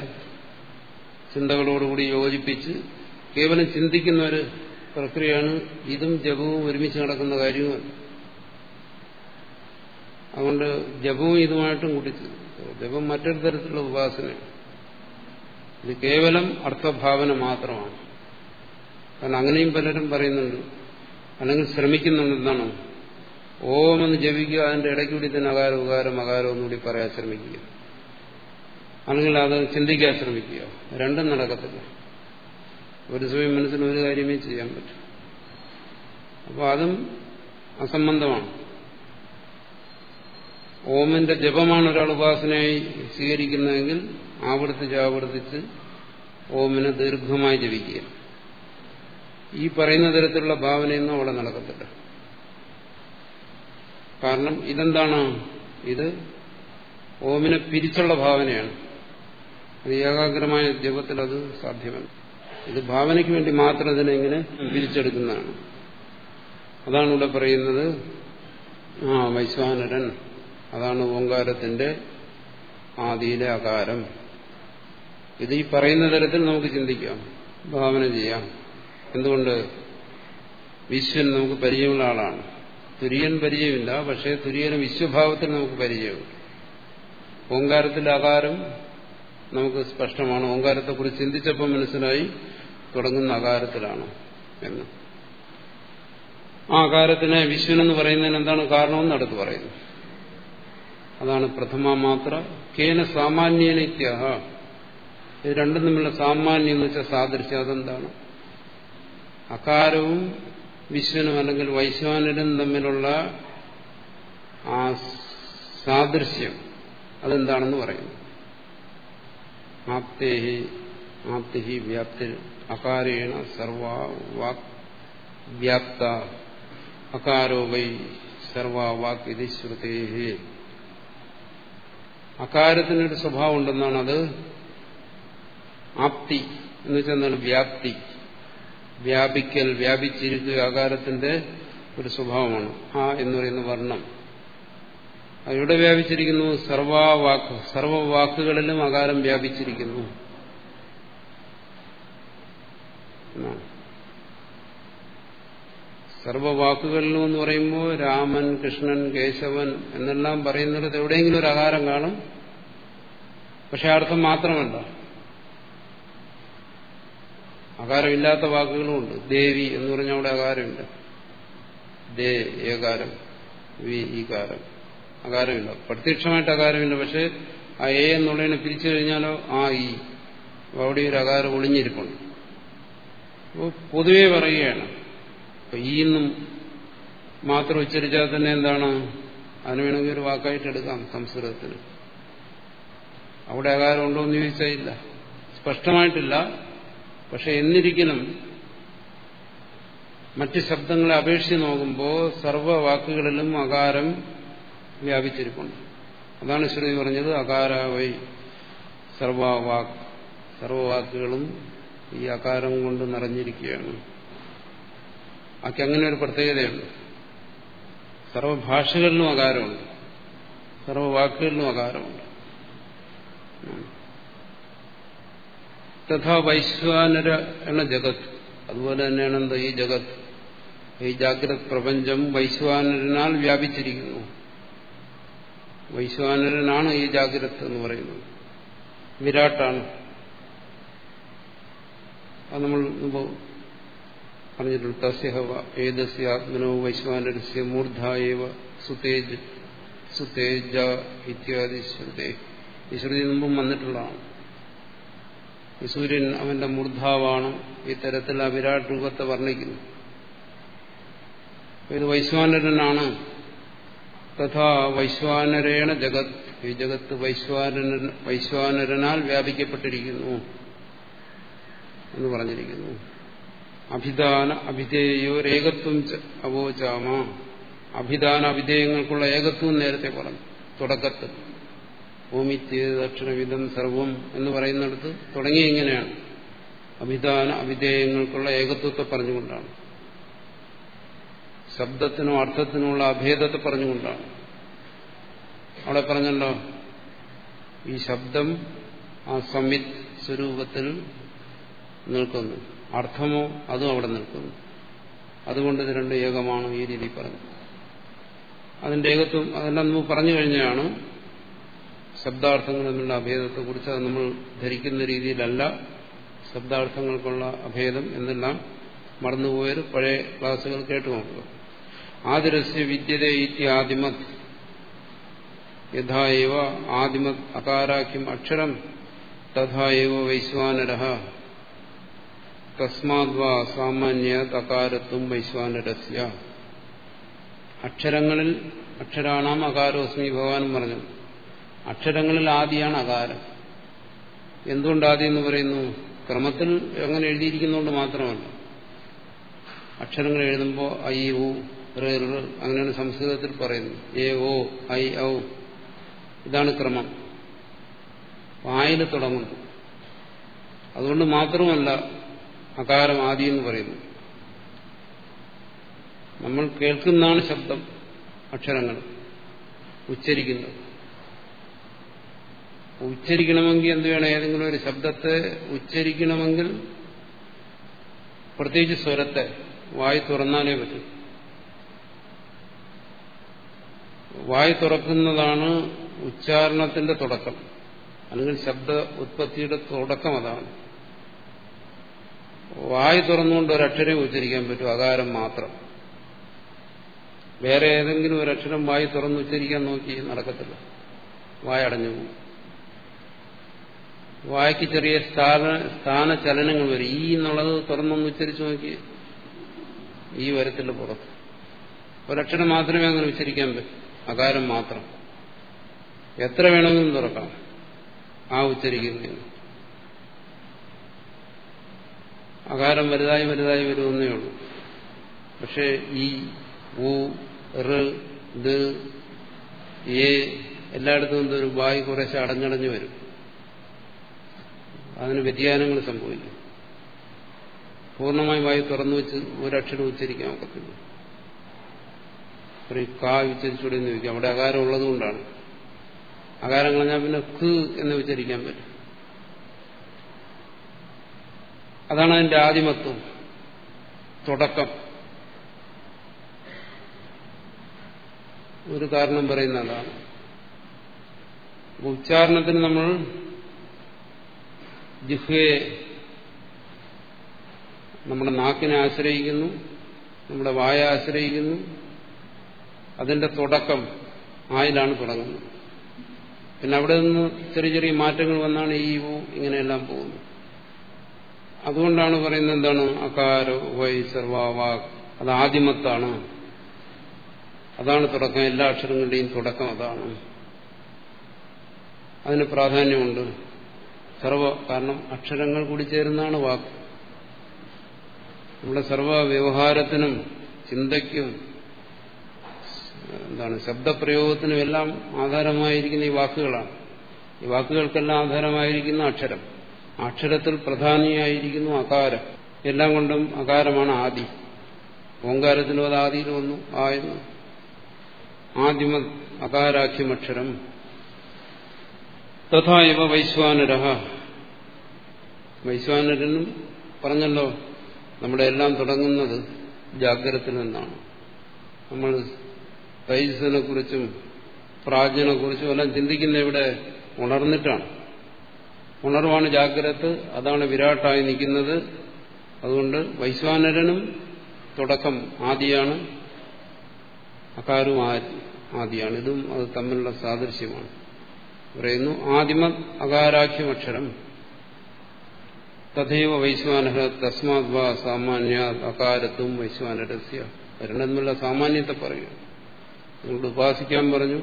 S1: ചിന്തകളോടുകൂടി യോജിപ്പിച്ച് കേവലം ചിന്തിക്കുന്ന ഒരു പ്രക്രിയയാണ് ഇതും ജപവും ഒരുമിച്ച് നടക്കുന്ന കാര്യവുമല്ല അതുകൊണ്ട് ജപവും ഇതുമായിട്ടും കൂട്ടി ജപം മറ്റൊരു തരത്തിലുള്ള ഉപാസനയാണ്. ഇത് കേവലം അർത്ഥഭാവന മാത്രമാണ്. കാരണം അങ്ങനെയും പലരും പറയുന്നുണ്ട്. അല്ലെങ്കിൽ ശ്രമിക്കുന്നുണ്ട് എന്താണ് ഓമെന്ന് ജപിക്കുക അതിന്റെ ഇടയ്ക്കൂടി തന്നെ അകാരം ഉകാരം അകാരം എന്നുകൂടി പറയാൻ ശ്രമിക്കുക. അല്ലെങ്കിൽ അത് ചിന്തിക്കാൻ ശ്രമിക്കുക. രണ്ടും നടക്കത്തില്ല. ഒരു സമയം മനസ്സിന് ഒരു കാര്യമേ ചെയ്യാൻ പറ്റും. അപ്പോൾ അതും അസംബന്ധമാണ്. ഓമിന്റെ ജപമാണ് ഒരാൾ ഉപാസനയായി സ്വീകരിക്കുന്നതെങ്കിൽ ആവർത്തിച്ച് ആവർത്തിച്ച് ഓമിനെ ദീർഘമായി ജപിക്കുക. ഈ പറയുന്ന തരത്തിലുള്ള ഭാവനയൊന്നും അവിടെ നടക്കത്തില്ല. കാരണം ഇതെന്താണ്? ഇത് ഓമിനെ പിരിച്ചുള്ള ഭാവനയാണ്. അത് ഏകാഗ്രമായ ജപത്തിൽ അത് സാധ്യമല്ല. ഇത് ഭാവനയ്ക്ക് വേണ്ടി മാത്രം ഇതിനെ ഇങ്ങനെ പിരിച്ചെടുക്കുന്നതാണ് അതാണ് ഇവിടെ പറയുന്നത് ആ വൈശ്വാനരൻ അതാണ് ഓങ്കാരത്തിന്റെ ആദിയിലെ അകാരം ഇത് ഈ പറയുന്ന തരത്തിൽ നമുക്ക് ചിന്തിക്കാം ഭാവന ചെയ്യാം. എന്തുകൊണ്ട്? വിശ്വൻ നമുക്ക് പരിചയമുള്ള ആളാണ്. തുര്യൻ പരിചയമില്ല പക്ഷേ തുര്യന് വിശ്വഭാവത്തിൽ നമുക്ക് പരിചയമുണ്ട്. ഓങ്കാരത്തിന്റെ അകാരം നമുക്ക് സ്പഷ്ടമാണ്. ഓങ്കാരത്തെക്കുറിച്ച് ചിന്തിച്ചപ്പോൾ മനസ്സിലായി. തുടങ്ങുന്ന അകാരത്തിലാണ് എന്ന്. ആ അകാരത്തിനെ വിശ്വനെന്ന് പറയുന്നതിന് എന്താണ് കാരണമെന്ന് അടുത്ത് പറയുന്നു. അതാണ് പ്രഥമ മാത്ര. കേന സാമാന്യനിത്യ ഇത് രണ്ടും തമ്മിലുള്ള സാമാന്യം എന്ന് വെച്ചാൽ സാദൃശ്യം. അതെന്താണ്? അകാരവും വിശ്വനും അല്ലെങ്കിൽ വൈശ്വാനരും തമ്മിലുള്ള ആ സാദൃശ്യം അതെന്താണെന്ന് പറയുന്നു. ആപ്തേഹി ആപ്തിഹി വ്യാപ്തി അകാരേണ സർവാ വാക് വ്യാപ്ത അകാരോ വൈ സർവാ വാക് ഇത് ശ്രുതേഹി. അകാരത്തിനൊരു സ്വഭാവം ഉണ്ടെന്നാണ് അത്. ആപ്തി എന്ന് വെച്ചാൽ വ്യാപ്തി. വ്യാപിക്കൽ വ്യാപിച്ചിരിക്കുക ആകാരത്തിന്റെ ഒരു സ്വഭാവമാണ്. ആ എന്ന് പറയുന്ന വർണം. എവിടെ വ്യാപിച്ചിരിക്കുന്നു. സർവവാക്ക് സർവവാക്കുകളിലും അകാരം വ്യാപിച്ചിരിക്കുന്നു. സർവവാക്കുകളിലും എന്ന് പറയുമ്പോൾ രാമൻ കൃഷ്ണൻ കേശവൻ എന്നെല്ലാം പറയുന്നിടത്ത് എവിടെയെങ്കിലും ഒരു അകാരം കാണും. പക്ഷെ അർത്ഥം മാത്രമല്ല. അകാരമില്ലാത്ത വാക്കുകളുമുണ്ട് ദേവി എന്ന് പറഞ്ഞാൽ അവിടെ അകാരമില്ല. ദേ ഏകാരം വി ഈകാരം. അകാരമില്ല. പ്രത്യക്ഷമായിട്ട് അകാരമില്ല. പക്ഷെ ആ എ എന്നുള്ളതിനെ പിരിച്ചു കഴിഞ്ഞാലോ ആ ഇ. അവിടെ ഒരു അകാരം ഒളിഞ്ഞിരിപ്പുണ്ട്. അപ്പോൾ പൊതുവെ പറയുകയാണ്. അപ്പൊ ഈ എന്നും മാത്രം ഉച്ചരിച്ചാൽ തന്നെ എന്താണ്? അതിന് വേണമെങ്കിൽ ഒരു വാക്കായിട്ട് എടുക്കാം സംസ്കൃതത്തിൽ. അവിടെ അകാരം ഉണ്ടോ എന്ന് ചോദിച്ചാൽ ഇല്ല. സ്പഷ്ടമായിട്ടില്ല. പക്ഷെ എന്നിരിക്കലും മറ്റ് ശബ്ദങ്ങളെ അപേക്ഷിച്ച് നോക്കുമ്പോൾ സർവ വാക്കുകളിലും അകാരം വ്യാപിച്ചിരിപ്പുണ്ട്. അതാണ് ശ്രുതി പറഞ്ഞത് അകാരാവൈ സർവവാക് സർവവാക്കുകളും ഈ അകാരം കൊണ്ട് നിറഞ്ഞിരിക്കുകയാണ്. ആക്കി അങ്ങനെ ഒരു പ്രത്യേകതയുണ്ട്. സർവഭാഷകളിലും അകാരമുണ്ട്. സർവവാക്കുകളിലും അകാരമുണ്ട്. തഥാ വൈശ്വാനര എന്ന ജഗത്. അതുപോലെ തന്നെയാണ് എന്താ ഈ ജഗത്? ഈ ജാഗ്രത് പ്രപഞ്ചം വൈശ്വാനരനാൽ വ്യാപിച്ചിരിക്കുന്നു. വൈശ്വാനരനാണ് ഈ ജാഗ്രത് എന്ന് പറയുന്നത്. വിരാട്ടാണ്. അത് നമ്മൾ പറഞ്ഞിട്ടുണ്ട്. തസ്യഹവ ഏതസ്യ ആത്മനോ വൈശ്വാനരസ്യ മൂർധായവ സുതേജ് സുതേജ ഇത്യാദി ശ്രുതി. ഈ ശ്രുതി മുമ്പും വന്നിട്ടുള്ളതാണ്. ഈ സൂര്യൻ അവന്റെ മൂർധാവാണ്. ഇത്തരത്തിൽ ആ വിരാട് രൂപത്തെ വർണിക്കുന്നു. ഇത് വൈശ്വാനരനാണ്. തഥാ വൈശ്വാനരേണ ജഗത്. ഈ ജഗത്ത് വൈശ്വാനര വൈശ്വാനരനാൽ വ്യാപിക്കപ്പെട്ടിരിക്കുന്നു എന്ന് പറഞ്ഞിരിക്കുന്നു. അഭിദാന അഭിധേയോ ഏകത്വം അവോചാമ. അഭിദാന അഭിധേയങ്ങൾക്കുള്ള ഏകത്വം നേരത്തെ പറഞ്ഞു. തുടക്കത്തിൽ. ഭൂമിത്യ ദക്ഷിണവിധം സർവം എന്ന് പറയുന്നിടത്ത് തുടങ്ങി ഇങ്ങനെയാണ്. അഭിദാന അഭിധേയങ്ങൾക്കുള്ള ഏകത്വത്തെ പറഞ്ഞുകൊണ്ടാണ്. ശബ്ദത്തിനും അർത്ഥത്തിനുമുള്ള അഭേദത്തെ പറഞ്ഞുകൊണ്ടാണ്. അവിടെ പറഞ്ഞല്ലോ ഈ ശബ്ദം ആ സമിത് സ്വരൂപത്തിൽ നിൽക്കുന്നു. അർത്ഥമോ അതും അവിടെ നിൽക്കുന്നു. അതുകൊണ്ട് ഇത് രണ്ട് ഏകമാണ് ഈ രീതി പറഞ്ഞു അതിന്റെ ഏകത്വം അതെല്ലാം നമ്മൾ പറഞ്ഞു കഴിഞ്ഞാണ് ശബ്ദാർത്ഥങ്ങൾ തമ്മിലുള്ള അഭേദത്തെക്കുറിച്ച് അത് നമ്മൾ ധരിക്കുന്ന രീതിയിലല്ല. ശബ്ദാർത്ഥങ്ങൾക്കുള്ള അഭേദം എന്നെല്ലാം മറന്നുപോയൊരു പഴയ ക്ലാസ്സുകൾ കേട്ടു നോക്കുക ആതിരസ്യ വിദ്യത ഇത്യാദിമത് യഥാവ ആദിമത് അകാരാഖ്യം അക്ഷരം തഥാവ വൈശ്വാനര തസ്മാദ്വാ സാമാന്യ തകാരത്വം വൈശ്വാനരസ്യ. അക്ഷരങ്ങളിൽ അക്ഷരാണാം അകാരോസ്മി ഭഗവാൻ പറഞ്ഞു അക്ഷരങ്ങളിൽ ആദിയാണ് അകാരം. എന്തുകൊണ്ട് ആദ്യം എന്ന് പറയുന്നു? ക്രമത്തിൽ അങ്ങനെ എഴുതിയിരിക്കുന്നതുകൊണ്ട് മാത്രമല്ല. അക്ഷരങ്ങൾ എഴുതുമ്പോൾ ഐ ഉ റ് അങ്ങനെയാണ് സംസ്കൃതത്തിൽ പറയുന്നത്. എ ഓ ഐ ഔ ഇതാണ് ക്രമം. വായിൽ തുടങ്ങുന്നു അതുകൊണ്ട് മാത്രമല്ല അകാരം ആദി എന്ന് പറയുന്നു നമ്മൾ കേൾക്കുന്നതാണ് ശബ്ദം അക്ഷരങ്ങൾ. ഉച്ചരിക്കുന്നത്. ഉച്ചരിക്കണമെങ്കിൽ എന്ത് വേണം? ഏതെങ്കിലും ഒരു ശബ്ദത്തെ ഉച്ചരിക്കണമെങ്കിൽ പ്രത്യേകിച്ച് സ്വരത്തെ വായി തുറന്നാലേ പറ്റും. വായി തുറക്കുന്നതാണ് ഉച്ചാരണത്തിന്റെ തുടക്കം. അല്ലെങ്കിൽ ശബ്ദ ഉത്പത്തിയുടെ തുടക്കം അതാണ്. വായി തുറന്നുകൊണ്ട് ഒരക്ഷരം ഉച്ചരിക്കാൻ പറ്റും അകാരം മാത്രം. വേറെ ഏതെങ്കിലും ഒരു അക്ഷരം വായി തുറന്ന് ഉച്ചരിക്കാൻ നോക്കി നടക്കത്തില്ല. വായടഞ്ഞു പോകും. വായ്ക്ക് ചെറിയ സ്ഥാന ചലനങ്ങൾ വരും. ഈ എന്നുള്ളത് തുറന്നൊന്ന് ഉച്ചരിച്ചു നോക്കി ഈ വരത്തിന്റെ പുറത്ത്. ഒരക്ഷരം മാത്രമേ അങ്ങനെ ഉച്ചരിക്കാൻ പറ്റൂ. അകാരം മാത്രം. എത്ര വേണമെങ്കിലും തുറക്കാം. ആ ഉച്ചരിക്കുന്നതിന് അകാരം വലുതായി വലുതായി വരുമെന്നേ ഉള്ളൂ. പക്ഷേ ഈ ഉ ദ് എ എല്ലായിടത്തും എന്തൊരു വായി കുറേശ്ശെ അടഞ്ഞടഞ്ഞു വരും. അതിന് വ്യതിയാനങ്ങൾ സംഭവിക്കും. പൂർണമായി വായി തുറന്നു വെച്ച് ഒരക്ഷരം ഉച്ചരിക്കാൻ ഒക്കത്തില്ല. ഒരു കാ ഉച്ചരിച്ചുകൂടി എന്ന് ചോദിക്കാം അവിടെ അകാരം ഉള്ളതുകൊണ്ടാണ് അകാരം കളഞ്ഞാൽ പിന്നെ ഖ് എന്ന് ഉച്ചരിക്കാൻ പറ്റും. അതാണ് അതിന്റെ ആദിമത്വം. തുടക്കം. ഒരു കാരണം പറയുന്ന അതാണ് ഉച്ചാരണത്തിന് നമ്മൾ ജിഹ്വയെ നമ്മുടെ നാക്കിനെ ആശ്രയിക്കുന്നു നമ്മുടെ വായ ആശ്രയിക്കുന്നു അതിന്റെ തുടക്കം ആയിലാണ് തുടങ്ങുന്നത്. പിന്നെ അവിടെ നിന്ന് ചെറിയ ചെറിയ മാറ്റങ്ങൾ വന്നാണ് ഈ ഊ ഇങ്ങനെയെല്ലാം പോകുന്നത്. അതുകൊണ്ടാണ് പറയുന്നത് എന്താണ്? അകാരോ വൈ സർവാവാക് അത് ആദിമത്താണ്. അതാണ് തുടക്കം. എല്ലാ അക്ഷരങ്ങളുടെയും തുടക്കം അതാണ്. അതിന് പ്രാധാന്യമുണ്ട്. സർവ കാരണം അക്ഷരങ്ങൾ കൂടി ചേരുന്നതാണ് വാക്ക്. നമ്മുടെ സർവ വ്യവഹാരത്തിനും ചിന്തയ്ക്കും എന്താണ് ശബ്ദപ്രയോഗത്തിനും എല്ലാം ആധാരമായിരിക്കുന്ന ഈ വാക്കുകളാണ്. ഈ വാക്കുകൾക്കെല്ലാം ആധാരമായിരിക്കുന്ന അക്ഷരം. അക്ഷരത്തിൽ പ്രധാനിയായിരിക്കുന്നു അകാരം. എല്ലാം കൊണ്ടും അകാരമാണ് ആദി. ഓങ്കാരത്തിനും അത് ആദിയിൽ വന്നു ആയിരുന്നു ആദിമ അകാരാഖ്യമക്ഷരം. തഥാ ഇവ വൈശ്വാനര വൈശ്വാനരനും പറഞ്ഞല്ലോ നമ്മുടെ എല്ലാം തുടങ്ങുന്നത് ജാഗ്രത നിന്നാണ്. നമ്മൾ തൈജസിനെ കുറിച്ചും പ്രാജ്ഞനെ കുറിച്ചും എല്ലാം ചിന്തിക്കുന്ന ഇവിടെ ഉണർന്നിട്ടാണ്. ഉണർവാണ് ജാഗ്രത അതാണ് വിരാട്ടായി നിൽക്കുന്നത്. അതുകൊണ്ട് വൈശ്വാനരനും തുടക്കം ആദിയാണ് അകാരും ആദിയാണ്. ഇതും അത് തമ്മിലുള്ള സാദൃശ്യമാണ്. പറയുന്നു ആദിമ അകാരാഖ്യമക്ഷരം തഥൈവ വൈശ്വാനഹ തസ്മാത് വാ സാമാന്യ അകാരത്വം വൈശ്വാനരസ്യ. രണ്ടെന്നുള്ള സാമാന്യത്തെ പറയുക നിങ്ങളോട് ഉപാസിക്കാൻ പറഞ്ഞു.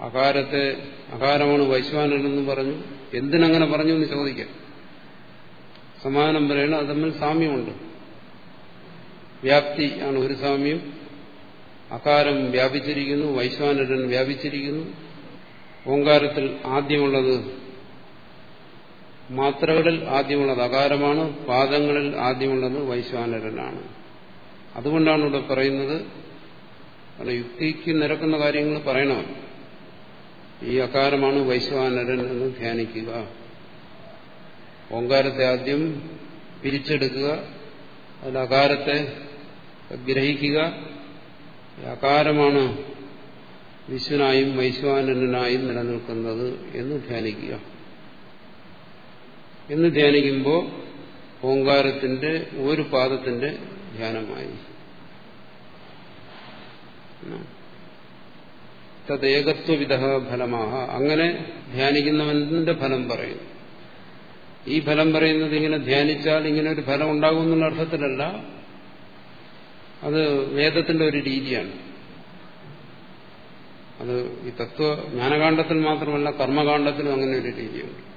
S1: അകാരത്തെ അകാരമാണ് വൈശ്വാനരെന്ന് പറഞ്ഞു. എന്തിനങ്ങനെ പറഞ്ഞു എന്ന് ചോദിക്കാം. സമാനം പറയണം അത് തമ്മിൽ സാമ്യമുണ്ട്. വ്യാപ്തി ആണ് ഒരു സാമ്യം. അകാരം വ്യാപിച്ചിരിക്കുന്നു വൈശ്വാനരൻ വ്യാപിച്ചിരിക്കുന്നു. ഓങ്കാരത്തിൽ ആദ്യമുള്ളത് മാത്രകളിൽ ആദ്യമുള്ളത് അകാരമാണ് പാദങ്ങളിൽ ആദ്യമുള്ളത് വൈശ്വാനരനാണ്. അതുകൊണ്ടാണ് ഇവിടെ പറയുന്നത് യുക്തിക്ക് നിരക്കുന്ന കാര്യങ്ങൾ പറയണം ഈ അകാരമാണ് വൈശ്വാനരൻ എന്ന് ധ്യാനിക്കുക. ഓങ്കാരത്തെ ആദ്യം പിരിച്ചെടുക്കുക. അതിൽ അകാരത്തെ ഗ്രഹിക്കുക. അകാരമാണ് വിശ്വനായും വൈശ്വാനനായും നിലനിൽക്കുന്നത് എന്ന് ധ്യാനിക്കുക. എന്ന് ധ്യാനിക്കുമ്പോൾ ഓങ്കാരത്തിന്റെ ഒരു പാദത്തിന്റെ ധ്യാനമായി. തദ്ദേകത്വവിധ ഫലമാഹ. അങ്ങനെ ധ്യാനിക്കുന്നവന്റെ ഫലം പറയും. ഈ ഫലം പറയുന്നത് ഇങ്ങനെ ധ്യാനിച്ചാൽ ഇങ്ങനെ ഒരു ഫലം ഉണ്ടാകും എന്നുള്ള അർത്ഥത്തിലല്ല. അത് വേദത്തിന്റെ ഒരു രീതിയാണ്. അത് ഈ തത്വ ജ്ഞാനകാന്ഡത്തിൽ മാത്രമല്ല കർമ്മകാന്ഡത്തിലും അങ്ങനെ ഒരു രീതിയുണ്ട്.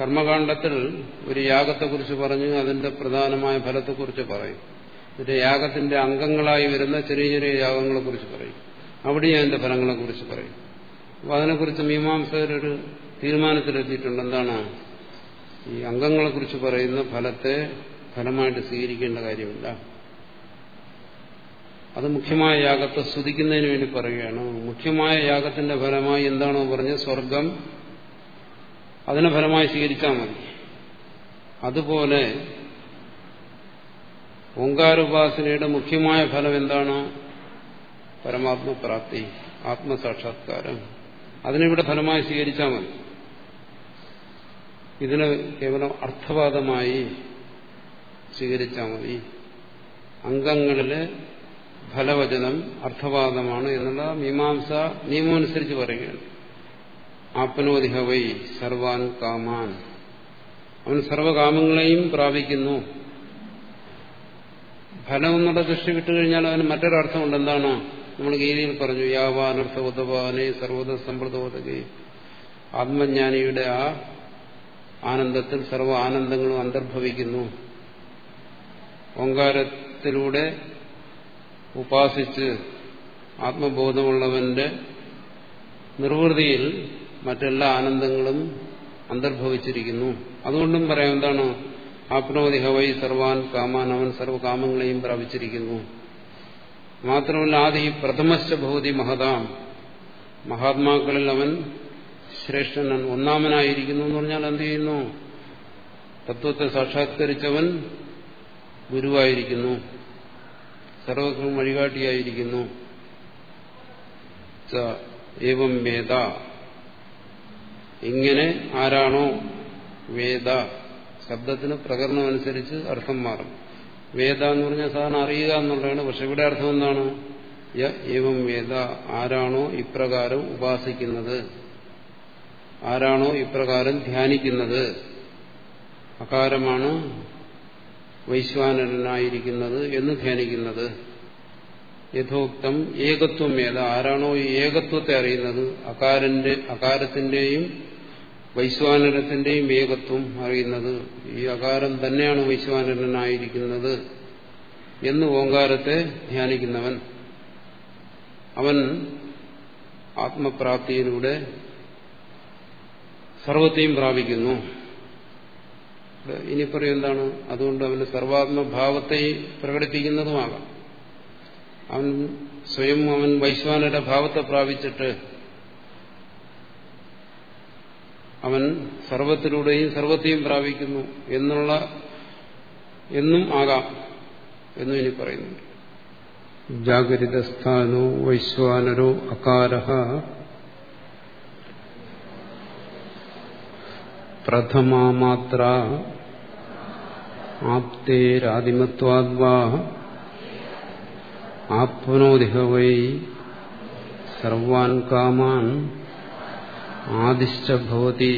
S1: കർമ്മകാന്ഡത്തിൽ ഒരു യാഗത്തെക്കുറിച്ച് പറഞ്ഞു അതിന്റെ പ്രധാനമായ ഫലത്തെക്കുറിച്ച് പറയും. എന്നിട്ട് യാഗത്തിന്റെ അംഗങ്ങളായി വരുന്ന ചെറിയ ചെറിയ യാഗങ്ങളെ കുറിച്ച് പറയും. അവിടെ അതിന്റെ ഫലങ്ങളെക്കുറിച്ച് പറയും. അപ്പൊ അതിനെക്കുറിച്ച് മീമാംസകരൊരു തീരുമാനത്തിലെത്തിയിട്ടുണ്ട്. എന്താണ്? ഈ അംഗങ്ങളെ കുറിച്ച് പറയുന്ന ഫലത്തെ ഫലമായിട്ട് സ്വീകരിക്കേണ്ട കാര്യമില്ല. അത് മുഖ്യമായ യാഗത്തെ സ്തുതിക്കുന്നതിന് വേണ്ടി പറയുകയാണ്. മുഖ്യമായ യാഗത്തിന്റെ ഫലമായി എന്താണോ പറഞ്ഞ് സ്വർഗം അതിനെ ഫലമായി സ്വീകരിച്ചാൽ മതി. അതുപോലെ ഓങ്കാരോപാസനയുടെ മുഖ്യമായ ഫലം എന്താണ് പരമാത്മപ്രാപ്തി ആത്മസാക്ഷാത്കാരം. അതിനിവിടെ ഫലമായി സ്വീകരിച്ചാൽ മതി. ഇതിന് കേവലം അർത്ഥവാദമായി സ്വീകരിച്ചാൽ മതി. അംഗങ്ങളിലെ ഫലവചനം അർത്ഥവാദമാണ് എന്നുള്ള മീമാംസ നിയമമനുസരിച്ച് പറയുകയാണ്. ആപ്നോദിഹ വൈ സർവാൻ കാമാൻ. അവൻ സർവകാമങ്ങളെയും പ്രാപിക്കുന്നു. ഫലം എന്നുള്ള ദൃഷ്ടി വിട്ടുകഴിഞ്ഞാൽ അവന് മറ്റൊരർത്ഥമുണ്ട് എന്താണ് നമ്മൾ ഗീതയിൽ പറഞ്ഞു യാവാനർത്ഥ ഉദവാനെ സർവത സമ്പ്രദോദകെ ആത്മജ്ഞാനിയുടെ ആ ആനന്ദത്തിൽ സർവ ആനന്ദങ്ങളും അന്തർഭവിക്കുന്നു. ഓങ്കാരത്തിലൂടെ ഉപാസിച്ച് ആത്മബോധമുള്ളവന്റെ നിർവൃതിയിൽ മറ്റെല്ലാ ആനന്ദങ്ങളും അന്തർഭവിച്ചിരിക്കുന്നു. അതുകൊണ്ടും പറയാം എന്താണ്? ആപ്നോതി ഹവൈ സർവാൻ കാമാൻ അവൻ സർവകാമങ്ങളെയും പ്രാപിച്ചിരിക്കുന്നു. മാത്രമല്ല ആദി പ്രഥമശ്ച ഭൂതി മഹതാം. മഹാത്മാക്കളിൽ അവൻ ശ്രേഷ്ഠനൻ ഒന്നാമനായിരിക്കുന്നു എന്ന് പറഞ്ഞാൽ എന്ത് ചെയ്യുന്നു? തത്വത്തെ സാക്ഷാത്കരിച്ചവൻ ഗുരുവായിരിക്കുന്നു. സർവക്കും വഴികാട്ടിയായിരിക്കുന്നു. ഏവം വേദ. ഇങ്ങനെ ആരാണോ വേദ. ശബ്ദത്തിന് പ്രകരണം അനുസരിച്ച് അർത്ഥം മാറും. വേദ എന്ന് പറഞ്ഞാൽ സാധാരണ അറിയുക എന്നുള്ളതാണ്. പക്ഷെ ഇവിടെ അർത്ഥം എന്താണ്? ഏവം വേദ. ആരാണോ ഇപ്രകാരം ഉപാസിക്കുന്നത്? ആരാണോ ഇപ്രകാരം ധ്യാനിക്കുന്നത്? അകാരമാണ് വൈശ്വാനരനായിരിക്കുന്നത് എന്ന് ധ്യാനിക്കുന്നത്. യഥോക്തം ഏകത്വം ഏത ആരാണോ ഈ ഏകത്വത്തെ അറിയുന്നത്? അകാരന്റെ അകാരത്തിന്റെയും വൈശ്വാനരത്തിന്റെയും ഏകത്വം അറിയുന്നത് ഈ അകാരം തന്നെയാണ് വൈശ്വാനരനായിരിക്കുന്നത് എന്ന് ഓങ്കാരത്തെ ധ്യാനിക്കുന്നവൻ. അവൻ ആത്മപ്രാപ്തിയിലൂടെ സർവത്തെയും പ്രാപിക്കുന്നു. ഇനി പറയും എന്താണ്? അതുകൊണ്ട് അവന് സർവാത്മഭാവത്തെ പ്രകടിപ്പിക്കുന്നതുമാകാം. അവൻ സ്വയം അവൻ വൈശ്വാനരുടെ ഭാവത്തെ പ്രാപിച്ചിട്ട് അവൻ സർവത്തിലൂടെയും സർവത്തെയും പ്രാപിക്കുന്നു എന്നുള്ള എന്നും ആകാം എന്നും ഇനി പറയുന്നു ജാഗരിതസ്ഥാനോ വൈശ്വാനരോ അകാര പ്രഥമാമാത്ര ആപ്തേരാദിമത്വാദ്വാ ആപ്നോദിഹ വൈ സർവാൻ കാമാൻ. ആദിശ്ച ഭവതി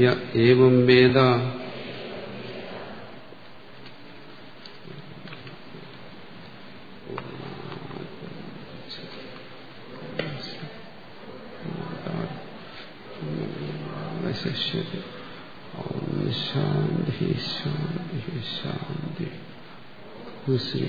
S1: യ ഏവം വേദ ശിഷ്യത്തെ ഓം ശാന്തി ശാന്തി ശാന്തി ശ്രീ